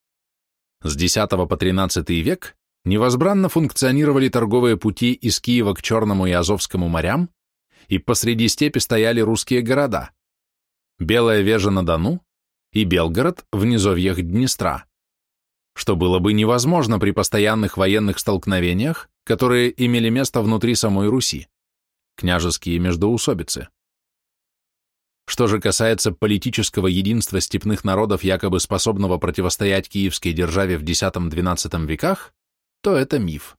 С X по XIII век невозбранно функционировали торговые пути из Киева к Черному и Азовскому морям, и посреди степи стояли русские города – Белая Вежа на Дону и Белгород в низовьях Днестра, что было бы невозможно при постоянных военных столкновениях, которые имели место внутри самой Руси, княжеские междоусобицы. Что же касается политического единства степных народов, якобы способного противостоять киевской державе в X-XII веках, то это миф.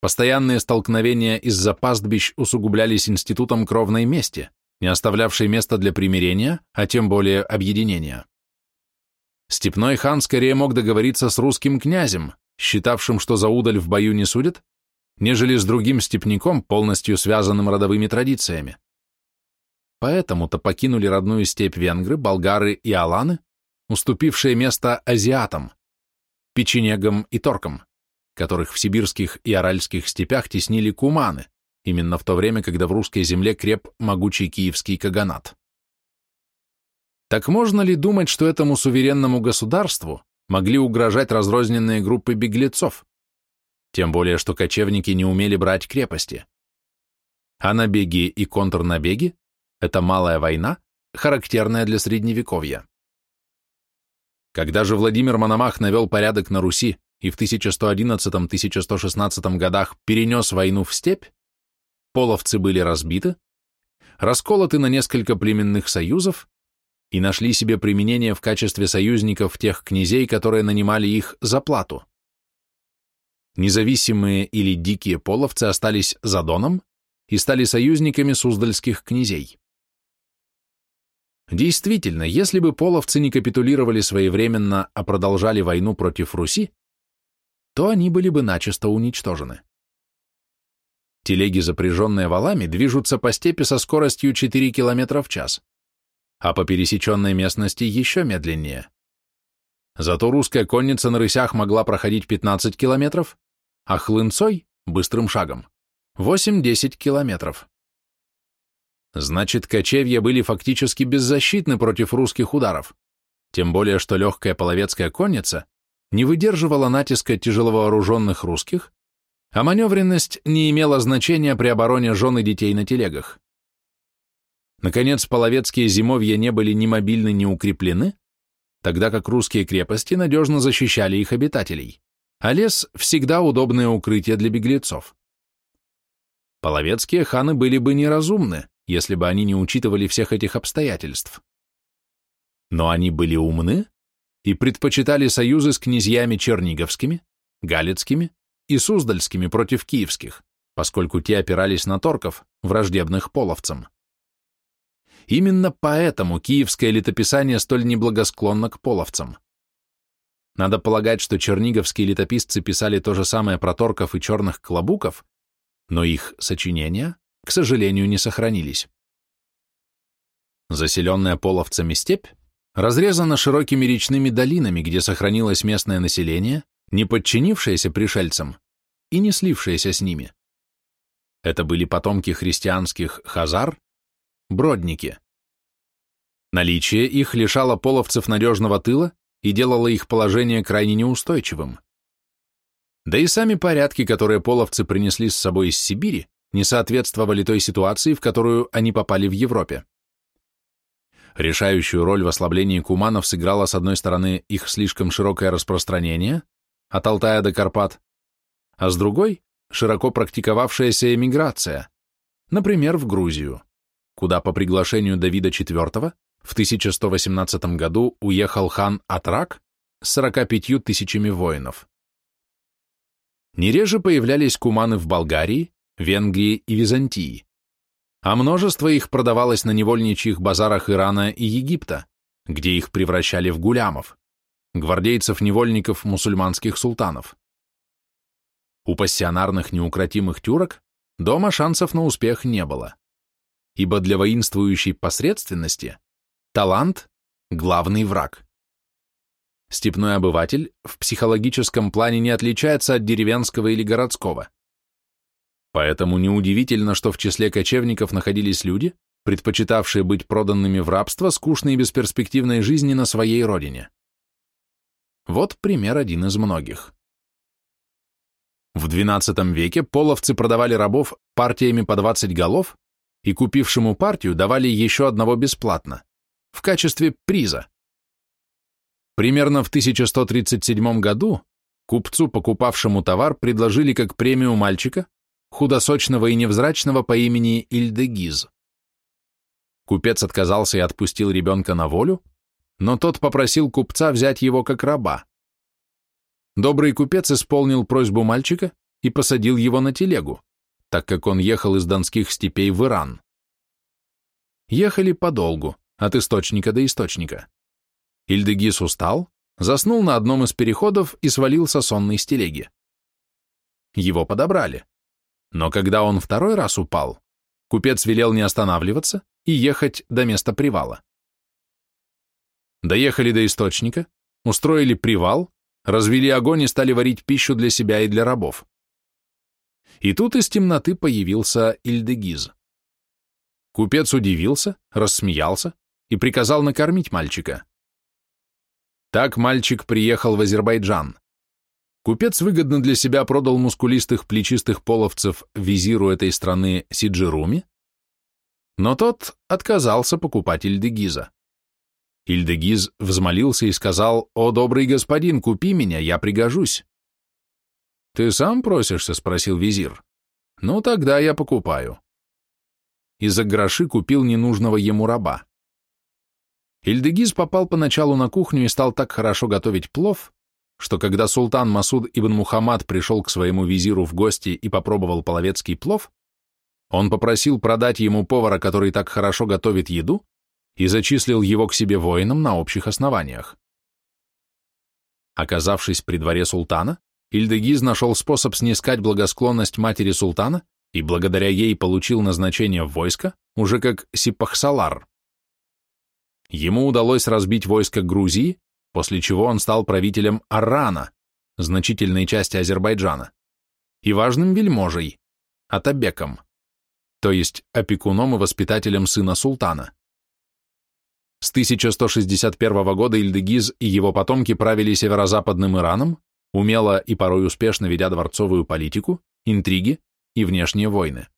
Постоянные столкновения из-за пастбищ усугублялись институтом кровной мести, не оставлявший места для примирения, а тем более объединения. Степной хан скорее мог договориться с русским князем, считавшим, что за удаль в бою не судят, нежели с другим степняком, полностью связанным родовыми традициями. Поэтому-то покинули родную степь венгры, болгары и аланы, уступившие место азиатам, печенегам и торкам, которых в сибирских и аральских степях теснили куманы, именно в то время, когда в русской земле креп могучий киевский каганат. Так можно ли думать, что этому суверенному государству могли угрожать разрозненные группы беглецов? Тем более, что кочевники не умели брать крепости. А набеги и контрнабеги – это малая война, характерная для Средневековья. Когда же Владимир Мономах навел порядок на Руси и в 1111-1116 годах перенес войну в степь, половцы были разбиты, расколоты на несколько племенных союзов и нашли себе применение в качестве союзников тех князей, которые нанимали их за плату. Независимые или дикие половцы остались за Доном и стали союзниками суздальских князей. Действительно, если бы половцы не капитулировали своевременно, а продолжали войну против Руси, то они были бы начисто уничтожены. Телеги, запряженные валами, движутся по степи со скоростью 4 км в час, а по пересеченной местности еще медленнее. Зато русская конница на рысях могла проходить 15 километров, а хлынцой – быстрым шагом – 8-10 километров. Значит, кочевья были фактически беззащитны против русских ударов, тем более что легкая половецкая конница не выдерживала натиска тяжеловооруженных русских а маневренность не имела значения при обороне жен и детей на телегах. Наконец, половецкие зимовья не были ни мобильны, ни укреплены, тогда как русские крепости надежно защищали их обитателей, а лес – всегда удобное укрытие для беглецов. Половецкие ханы были бы неразумны, если бы они не учитывали всех этих обстоятельств. Но они были умны и предпочитали союзы с князьями черниговскими, галицкими, и Суздальскими против киевских, поскольку те опирались на торков, враждебных половцам. Именно поэтому киевское летописание столь неблагосклонно к половцам. Надо полагать, что черниговские летописцы писали то же самое про торков и черных клобуков, но их сочинения, к сожалению, не сохранились. Заселенная половцами степь разрезана широкими речными долинами, где сохранилось местное население, не подчинившиеся пришельцам и не слившиеся с ними. Это были потомки христианских хазар, бродники. Наличие их лишало половцев надежного тыла и делало их положение крайне неустойчивым. Да и сами порядки, которые половцы принесли с собой из Сибири, не соответствовали той ситуации, в которую они попали в Европе. Решающую роль в ослаблении куманов сыграло, с одной стороны, их слишком широкое распространение, от Алтая до Карпат, а с другой – широко практиковавшаяся эмиграция, например, в Грузию, куда по приглашению Давида IV в 1118 году уехал хан Атрак с 45 тысячами воинов. Не появлялись куманы в Болгарии, Венгрии и Византии, а множество их продавалось на невольничьих базарах Ирана и Египта, где их превращали в гулямов гвардейцев-невольников мусульманских султанов. У пассионарных неукротимых тюрок дома шансов на успех не было, ибо для воинствующей посредственности талант – главный враг. Степной обыватель в психологическом плане не отличается от деревенского или городского. Поэтому неудивительно, что в числе кочевников находились люди, предпочитавшие быть проданными в рабство скучной и бесперспективной жизни на своей родине. Вот пример один из многих. В XII веке половцы продавали рабов партиями по 20 голов и купившему партию давали еще одного бесплатно, в качестве приза. Примерно в 1137 году купцу, покупавшему товар, предложили как премию мальчика, худосочного и невзрачного по имени Ильдегиз. Купец отказался и отпустил ребенка на волю, но тот попросил купца взять его как раба. Добрый купец исполнил просьбу мальчика и посадил его на телегу, так как он ехал из донских степей в Иран. Ехали подолгу, от источника до источника. Ильдегис устал, заснул на одном из переходов и свалился сонный с телеги. Его подобрали. Но когда он второй раз упал, купец велел не останавливаться и ехать до места привала. Доехали до источника, устроили привал, развели огонь и стали варить пищу для себя и для рабов. И тут из темноты появился Ильдегиз. Купец удивился, рассмеялся и приказал накормить мальчика. Так мальчик приехал в Азербайджан. Купец выгодно для себя продал мускулистых плечистых половцев визиру этой страны Сиджируми, но тот отказался покупать Ильдегиза. Ильдегиз взмолился и сказал, «О, добрый господин, купи меня, я пригожусь». «Ты сам просишься?» — спросил визир. «Ну, тогда я покупаю». И за гроши купил ненужного ему раба. Ильдегиз попал поначалу на кухню и стал так хорошо готовить плов, что когда султан Масуд ибн Мухаммад пришел к своему визиру в гости и попробовал половецкий плов, он попросил продать ему повара, который так хорошо готовит еду, и зачислил его к себе воином на общих основаниях. Оказавшись при дворе султана, Ильдегиз нашел способ снискать благосклонность матери султана и благодаря ей получил назначение в войско, уже как Сипахсалар. Ему удалось разбить войско Грузии, после чего он стал правителем Арана, значительной части Азербайджана, и важным вельможей, Атабеком, то есть опекуном и воспитателем сына султана. С 1161 года Ильдегиз и его потомки правили северо-западным Ираном, умело и порой успешно ведя дворцовую политику, интриги и внешние войны.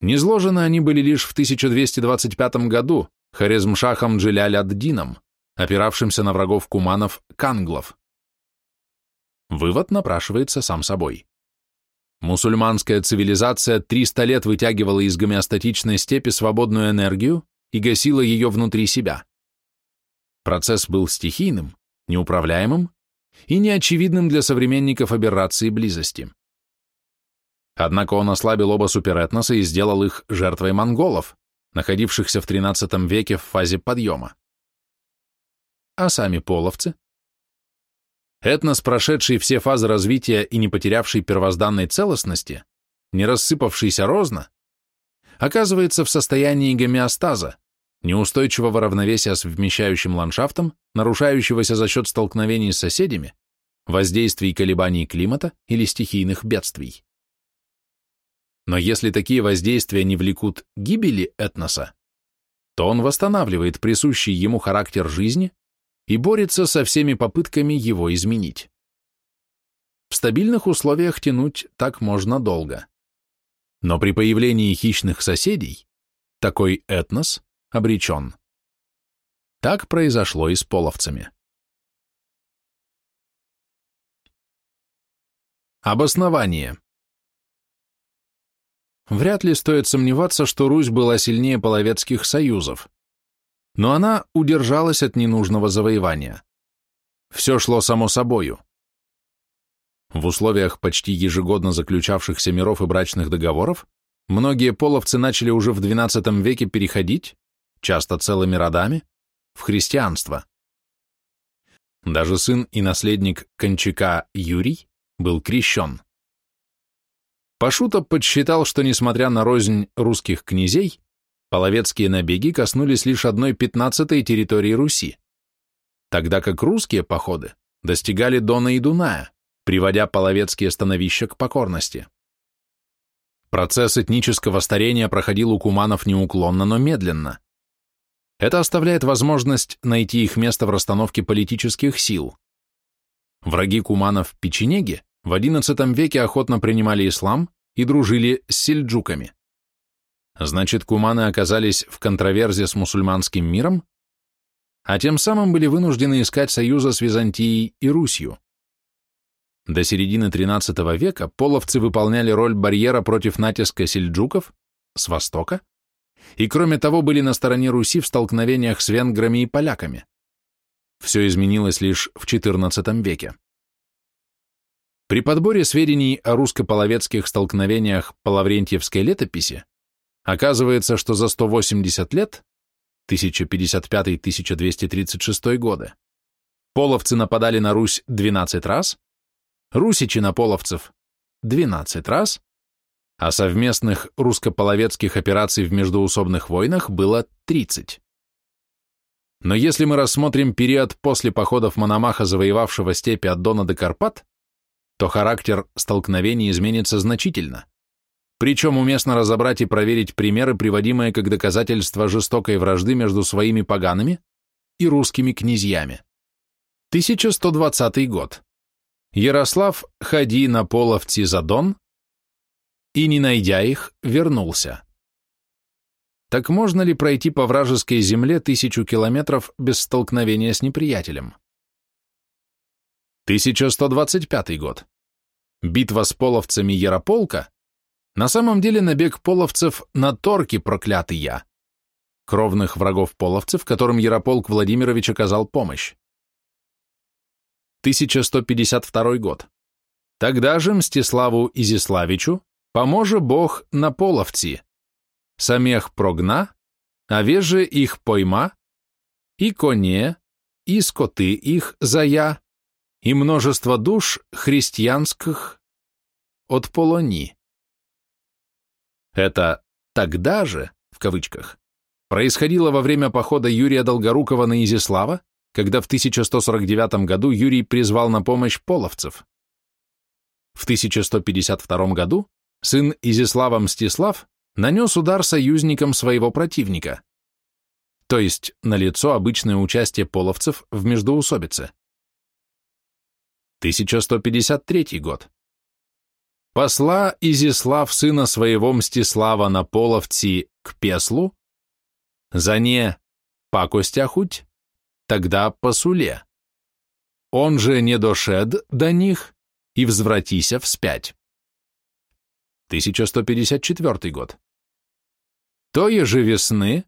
Низложены они были лишь в 1225 году Хорезмшахом Джиляль ад-Дином, опиравшимся на врагов куманов Канглов. Вывод напрашивается сам собой. Мусульманская цивилизация 300 лет вытягивала из гомеостатичной степи свободную энергию, и гасила ее внутри себя. Процесс был стихийным, неуправляемым и неочевидным для современников аберрации близости. Однако он ослабил оба суперэтноса и сделал их жертвой монголов, находившихся в XIII веке в фазе подъема. А сами половцы? Этнос, прошедший все фазы развития и не потерявший первозданной целостности, не рассыпавшийся розно, оказывается в состоянии гомеостаза, неустойчивого равновесия с вмещающим ландшафтом, нарушающегося за счет столкновений с соседями, воздействий колебаний климата или стихийных бедствий. Но если такие воздействия не влекут гибели этноса, то он восстанавливает присущий ему характер жизни и борется со всеми попытками его изменить. В стабильных условиях тянуть так можно долго. Но при появлении хищных соседей такой этнос обречен. Так произошло и с половцами. Обоснование. Вряд ли стоит сомневаться, что Русь была сильнее половецких союзов, но она удержалась от ненужного завоевания. Все шло само собою. В условиях почти ежегодно заключавшихся миров и брачных договоров многие половцы начали уже в XII веке переходить, часто целыми родами, в христианство. Даже сын и наследник Кончака Юрий был крещен. Пашута подсчитал, что, несмотря на рознь русских князей, половецкие набеги коснулись лишь одной пятнадцатой территории Руси, тогда как русские походы достигали Дона и Дуная, приводя половецкие становища к покорности. Процесс этнического старения проходил у куманов неуклонно, но медленно. Это оставляет возможность найти их место в расстановке политических сил. Враги куманов печенеги в XI веке охотно принимали ислам и дружили с сельджуками. Значит, куманы оказались в контраверзе с мусульманским миром, а тем самым были вынуждены искать союза с Византией и Русью. До середины XIII века половцы выполняли роль барьера против натиска сельджуков с востока и, кроме того, были на стороне Руси в столкновениях с венграми и поляками. Все изменилось лишь в XIV веке. При подборе сведений о русско-половецких столкновениях по Лаврентьевской летописи оказывается, что за 180 лет, 1055-1236 годы, половцы нападали на Русь 12 раз, русичи на половцев 12 раз, а совместных русско-половецких операций в междоусобных войнах было 30. Но если мы рассмотрим период после походов Мономаха, завоевавшего степи от Дона до Карпат, то характер столкновений изменится значительно. Причем уместно разобрать и проверить примеры, приводимые как доказательство жестокой вражды между своими поганами и русскими князьями. 1120 год. Ярослав, ходи на половці за Дон, и, не найдя их, вернулся. Так можно ли пройти по вражеской земле тысячу километров без столкновения с неприятелем? 1125 год. Битва с половцами Ярополка на самом деле набег половцев на торки проклятый я, кровных врагов половцев, которым Ярополк Владимирович оказал помощь. 1152 год. Тогда же Мстиславу Изиславичу поможе Бог на половці, самех прогна, а веже их пойма, и коне, и скоты их зая, и множество душ христианских от полони. Это «тогда же», в кавычках, происходило во время похода Юрия Долгорукова на Изяслава, когда в 1149 году Юрий призвал на помощь половцев. В 1152 году сын Изяслава Мстислав нанес удар союзникам своего противника, то есть налицо обычное участие половцев в междоусобице. 1153 год. Посла Изислав сына своего Мстислава на половці к Песлу, за не пакостяхуть, тогда посуле. Он же не дошед до них и взвратися вспять. 1154 год. Тое же весны,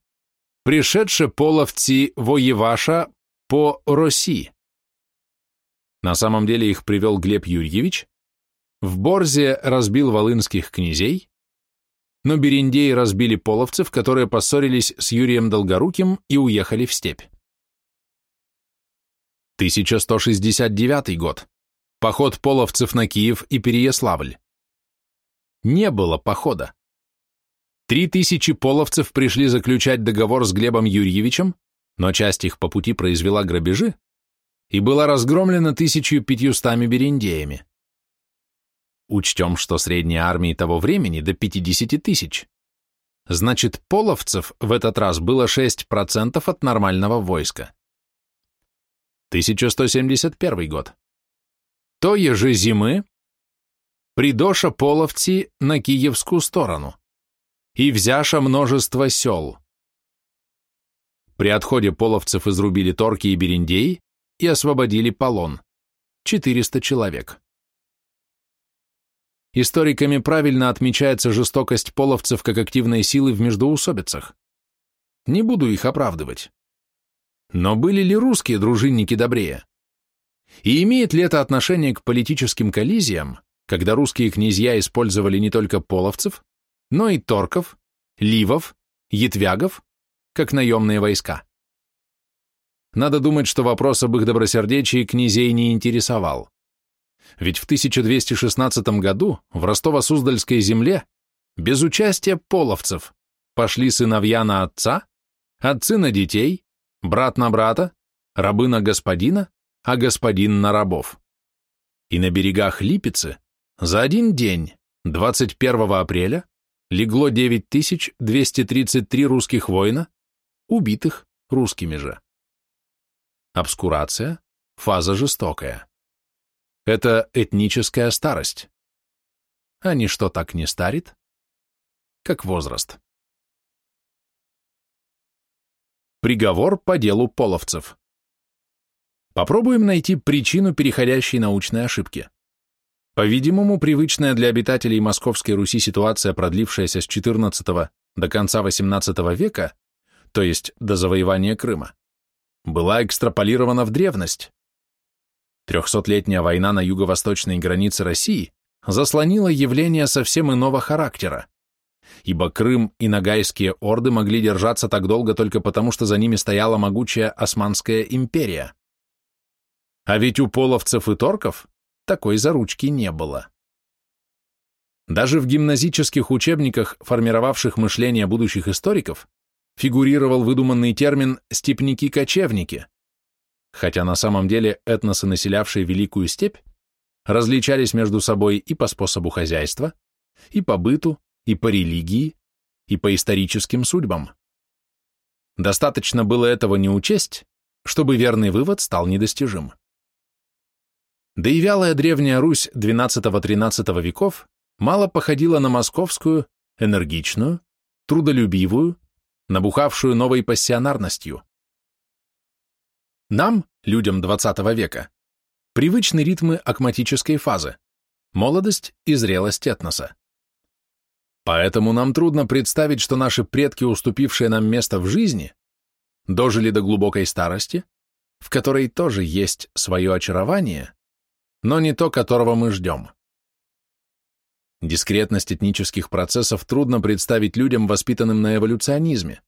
пришедше половцы воеваша по России. На самом деле их привел Глеб Юрьевич, в Борзе разбил волынских князей, но бериндеи разбили половцев, которые поссорились с Юрием Долгоруким и уехали в степь. 1169 год. Поход половцев на Киев и Переяславль не было похода. Три тысячи половцев пришли заключать договор с Глебом Юрьевичем, но часть их по пути произвела грабежи и была разгромлена тысячу пятьюстами бериндеями. Учтем, что средняя армии того времени до 50 тысяч. Значит, половцев в этот раз было 6% от нормального войска. 1171 год. То же зимы придоша половці на киевскую сторону, и взяша множество сел. При отходе половцев изрубили торки и берендей и освободили полон. 400 человек. Историками правильно отмечается жестокость половцев как активной силы в междоусобицах. Не буду их оправдывать. Но были ли русские дружинники добрее? И имеет ли это отношение к политическим коллизиям, когда русские князья использовали не только половцев, но и торков, ливов, ятвягов, как наемные войска. Надо думать, что вопрос об их добросердечии князей не интересовал. Ведь в 1216 году в Ростово-Суздальской земле без участия половцев пошли сыновья на отца, отцы на детей, брат на брата, рабы на господина, а господин на рабов. И на берегах Липецы за один день, 21 апреля, легло 9233 русских воина, убитых русскими же. Обскурация, фаза жестокая. Это этническая старость. А ничто так не старит, как возраст. Приговор по делу половцев. Попробуем найти причину переходящей научной ошибки. По-видимому, привычная для обитателей Московской Руси ситуация, продлившаяся с XIV до конца XVIII века, то есть до завоевания Крыма, была экстраполирована в древность. Трехсотлетняя война на юго-восточной границе России заслонила явление совсем иного характера, ибо Крым и Ногайские орды могли держаться так долго только потому, что за ними стояла могучая Османская империя. А ведь у половцев и торков такой заручки не было. Даже в гимназических учебниках, формировавших мышление будущих историков, фигурировал выдуманный термин «степники-кочевники», хотя на самом деле этносы, населявшие Великую степь, различались между собой и по способу хозяйства, и по быту, и по религии, и по историческим судьбам. Достаточно было этого не учесть, чтобы верный вывод стал недостижим. Да и вялая древняя Русь XII-XIII веков мало походила на московскую, энергичную, трудолюбивую, набухавшую новой пассионарностью. Нам, людям XX века, привычны ритмы акматической фазы, молодость и зрелость этноса. Поэтому нам трудно представить, что наши предки, уступившие нам место в жизни, дожили до глубокой старости, в которой тоже есть свое очарование, но не то, которого мы ждем. Дискретность этнических процессов трудно представить людям, воспитанным на эволюционизме.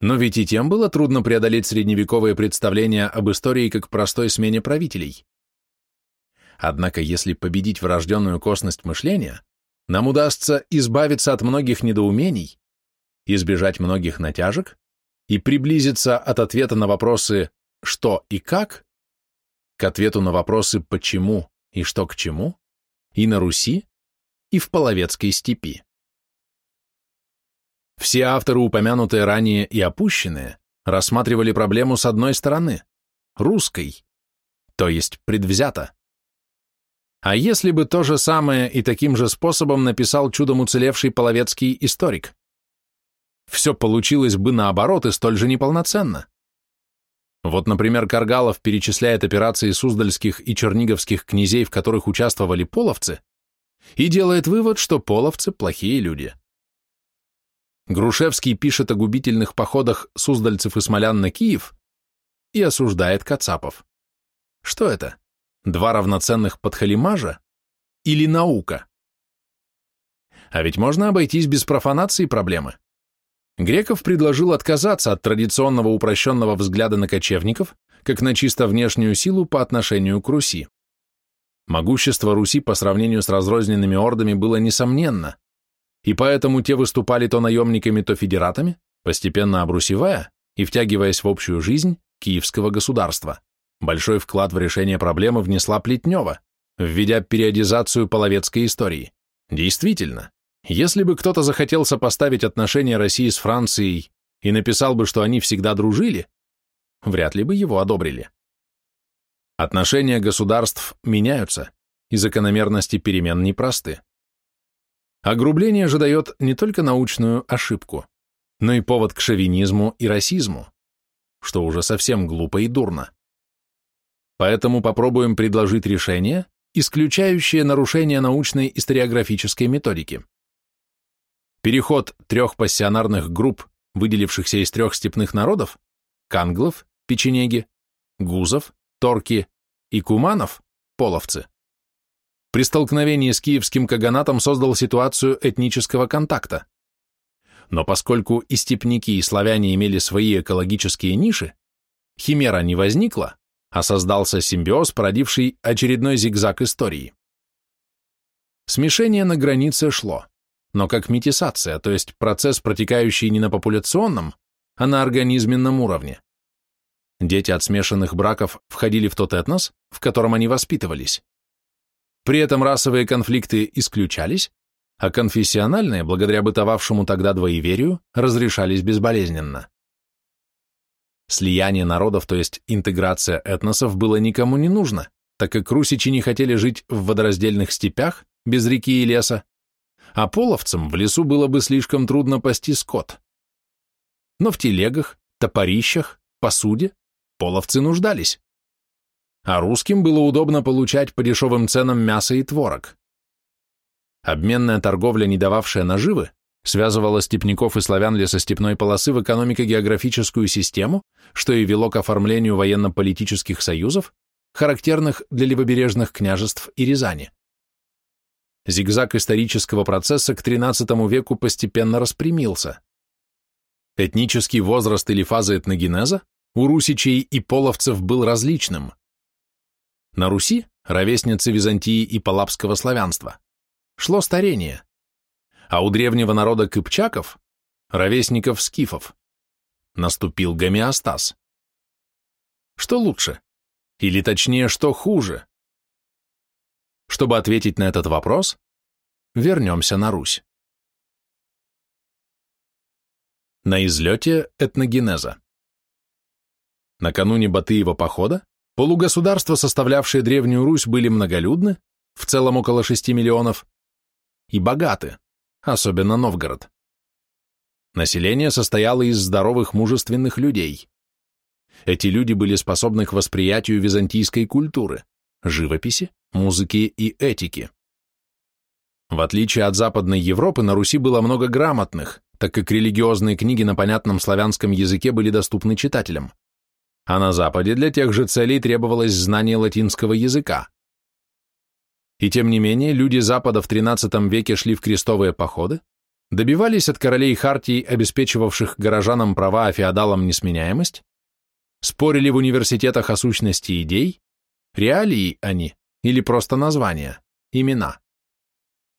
Но ведь и тем было трудно преодолеть средневековые представления об истории как простой смене правителей. Однако, если победить врожденную косность мышления, нам удастся избавиться от многих недоумений, избежать многих натяжек и приблизиться от ответа на вопросы «что и как» к ответу на вопросы «почему» и «что к чему» и на Руси, и в Половецкой степи. Все авторы, упомянутые ранее и опущенные, рассматривали проблему с одной стороны – русской, то есть предвзято. А если бы то же самое и таким же способом написал чудом уцелевший половецкий историк? Все получилось бы наоборот и столь же неполноценно. Вот, например, Каргалов перечисляет операции суздальских и черниговских князей, в которых участвовали половцы, и делает вывод, что половцы – плохие люди. Грушевский пишет о губительных походах суздальцев и смолян на Киев и осуждает кацапов. Что это? Два равноценных подхалимажа или наука? А ведь можно обойтись без профанации проблемы. Греков предложил отказаться от традиционного упрощенного взгляда на кочевников, как на чисто внешнюю силу по отношению к Руси. Могущество Руси по сравнению с разрозненными ордами было несомненно, и поэтому те выступали то наемниками, то федератами, постепенно обрусевая и втягиваясь в общую жизнь киевского государства. Большой вклад в решение проблемы внесла Плетнева, введя периодизацию половецкой истории. Действительно, если бы кто-то захотел сопоставить отношения России с Францией и написал бы, что они всегда дружили, вряд ли бы его одобрили. Отношения государств меняются, и закономерности перемен непросты. Огрубление же дает не только научную ошибку, но и повод к шовинизму и расизму, что уже совсем глупо и дурно. Поэтому попробуем предложить решение, исключающее нарушение научной историографической методики. Переход трех пассионарных групп, выделившихся из трех степных народов, канглов, печенеги, гузов, торки и куманов, половцы, при столкновении с киевским каганатом создал ситуацию этнического контакта. Но поскольку и степники, и славяне имели свои экологические ниши, химера не возникла, а создался симбиоз, породивший очередной зигзаг истории. Смешение на границе шло, но как метисация, то есть процесс, протекающий не на популяционном, а на организменном уровне. Дети от смешанных браков входили в тот этнос, в котором они воспитывались. При этом расовые конфликты исключались, а конфессиональные, благодаря бытовавшему тогда двоеверию, разрешались безболезненно. Слияние народов, то есть интеграция этносов, было никому не нужно, так как русичи не хотели жить в водораздельных степях, без реки и леса, а половцам в лесу было бы слишком трудно пасти скот. Но в телегах, топорищах, посуде половцы нуждались. А русским было удобно получать по дешевым ценам мясо и творог. Обменная торговля, не дававшая наживы, связывала степняков и славян лесостепной полосы в экономико-географическую систему, что и вело к оформлению военно-политических союзов, характерных для левобережных княжеств и Рязани. Зигзаг исторического процесса к XIII веку постепенно распрямился. Этнический возраст или фаза этногенеза у русичей и половцев был различным. На Руси, ровесницы Византии и палапского славянства, шло старение, а у древнего народа кыпчаков, ровесников скифов, наступил гомеостаз. Что лучше? Или точнее, что хуже? Чтобы ответить на этот вопрос, вернемся на Русь. На излете этногенеза. Накануне Батыева похода полугосударства, составлявшие Древнюю Русь, были многолюдны, в целом около 6 миллионов, и богаты, особенно Новгород. Население состояло из здоровых мужественных людей. Эти люди были способны к восприятию византийской культуры, живописи, музыки и этики. В отличие от Западной Европы, на Руси было много грамотных, так как религиозные книги на понятном славянском языке были доступны читателям. А на Западе для тех же целей требовалось знание латинского языка. И тем не менее, люди Запада в XIII веке шли в крестовые походы, добивались от королей хартий, обеспечивавших горожанам права, а феодалам несменяемость, спорили в университетах о сущности идей, реалии они или просто названия, имена.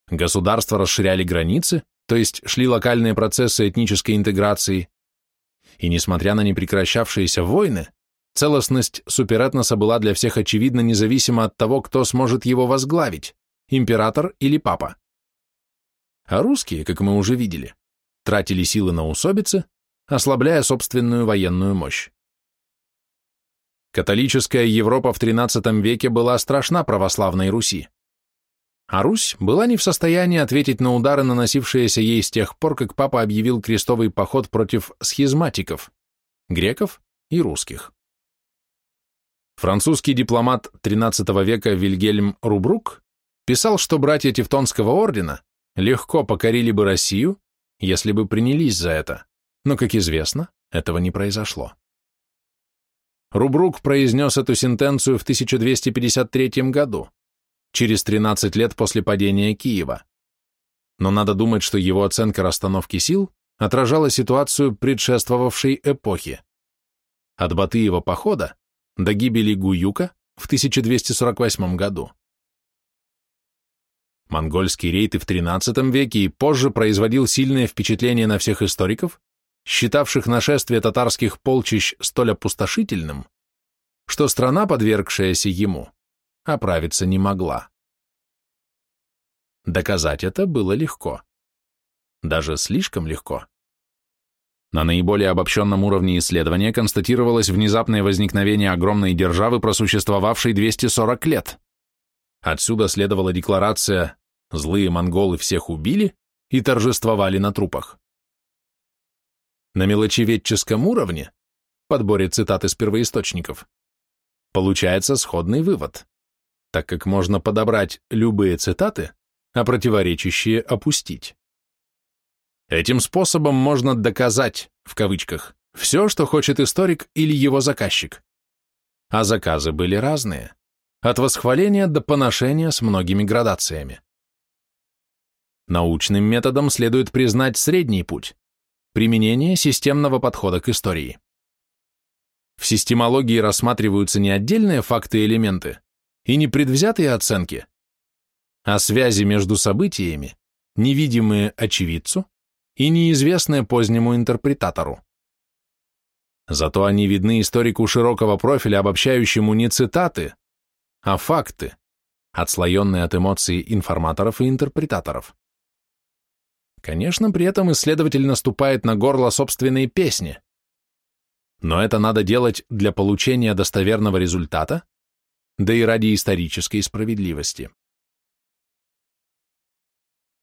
Государства расширяли границы, то есть шли локальные процессы этнической интеграции, и несмотря на непрекращавшиеся войны, целостность суперэтноса была для всех очевидна независимо от того, кто сможет его возглавить, император или папа. А русские, как мы уже видели, тратили силы на усобицы, ослабляя собственную военную мощь. Католическая Европа в XIII веке была страшна православной Руси. А Русь была не в состоянии ответить на удары, наносившиеся ей с тех пор, как папа объявил крестовый поход против схизматиков, греков и русских. Французский дипломат XIII века Вильгельм Рубрук писал, что братья Тевтонского ордена легко покорили бы Россию, если бы принялись за это, но, как известно, этого не произошло. Рубрук произнес эту сентенцию в 1253 году, через 13 лет после падения Киева. Но надо думать, что его оценка расстановки сил отражала ситуацию предшествовавшей эпохи. От Батыева похода до гибели Гуюка в 1248 году. Монгольский рейд и в XIII веке и позже производил сильное впечатление на всех историков, считавших нашествие татарских полчищ столь опустошительным, что страна, подвергшаяся ему, оправиться не могла. Доказать это было легко. Даже слишком легко. На наиболее обобщенном уровне исследования констатировалось внезапное возникновение огромной державы, просуществовавшей 240 лет. Отсюда следовала декларация «злые монголы всех убили» и торжествовали на трупах. На мелочеведческом уровне, подборе цитат из первоисточников, получается сходный вывод, так как можно подобрать любые цитаты, а противоречащие опустить. Этим способом можно доказать, в кавычках, все, что хочет историк или его заказчик. А заказы были разные, от восхваления до поношения с многими градациями. Научным методом следует признать средний путь, применение системного подхода к истории. В системологии рассматриваются не отдельные факты и элементы и не предвзятые оценки, а связи между событиями, невидимые очевидцу и неизвестные позднему интерпретатору. Зато они видны историку широкого профиля, обобщающему не цитаты, а факты, отслоенные от эмоций информаторов и интерпретаторов. Конечно, при этом исследователь наступает на горло собственной песни. Но это надо делать для получения достоверного результата, да и ради исторической справедливости.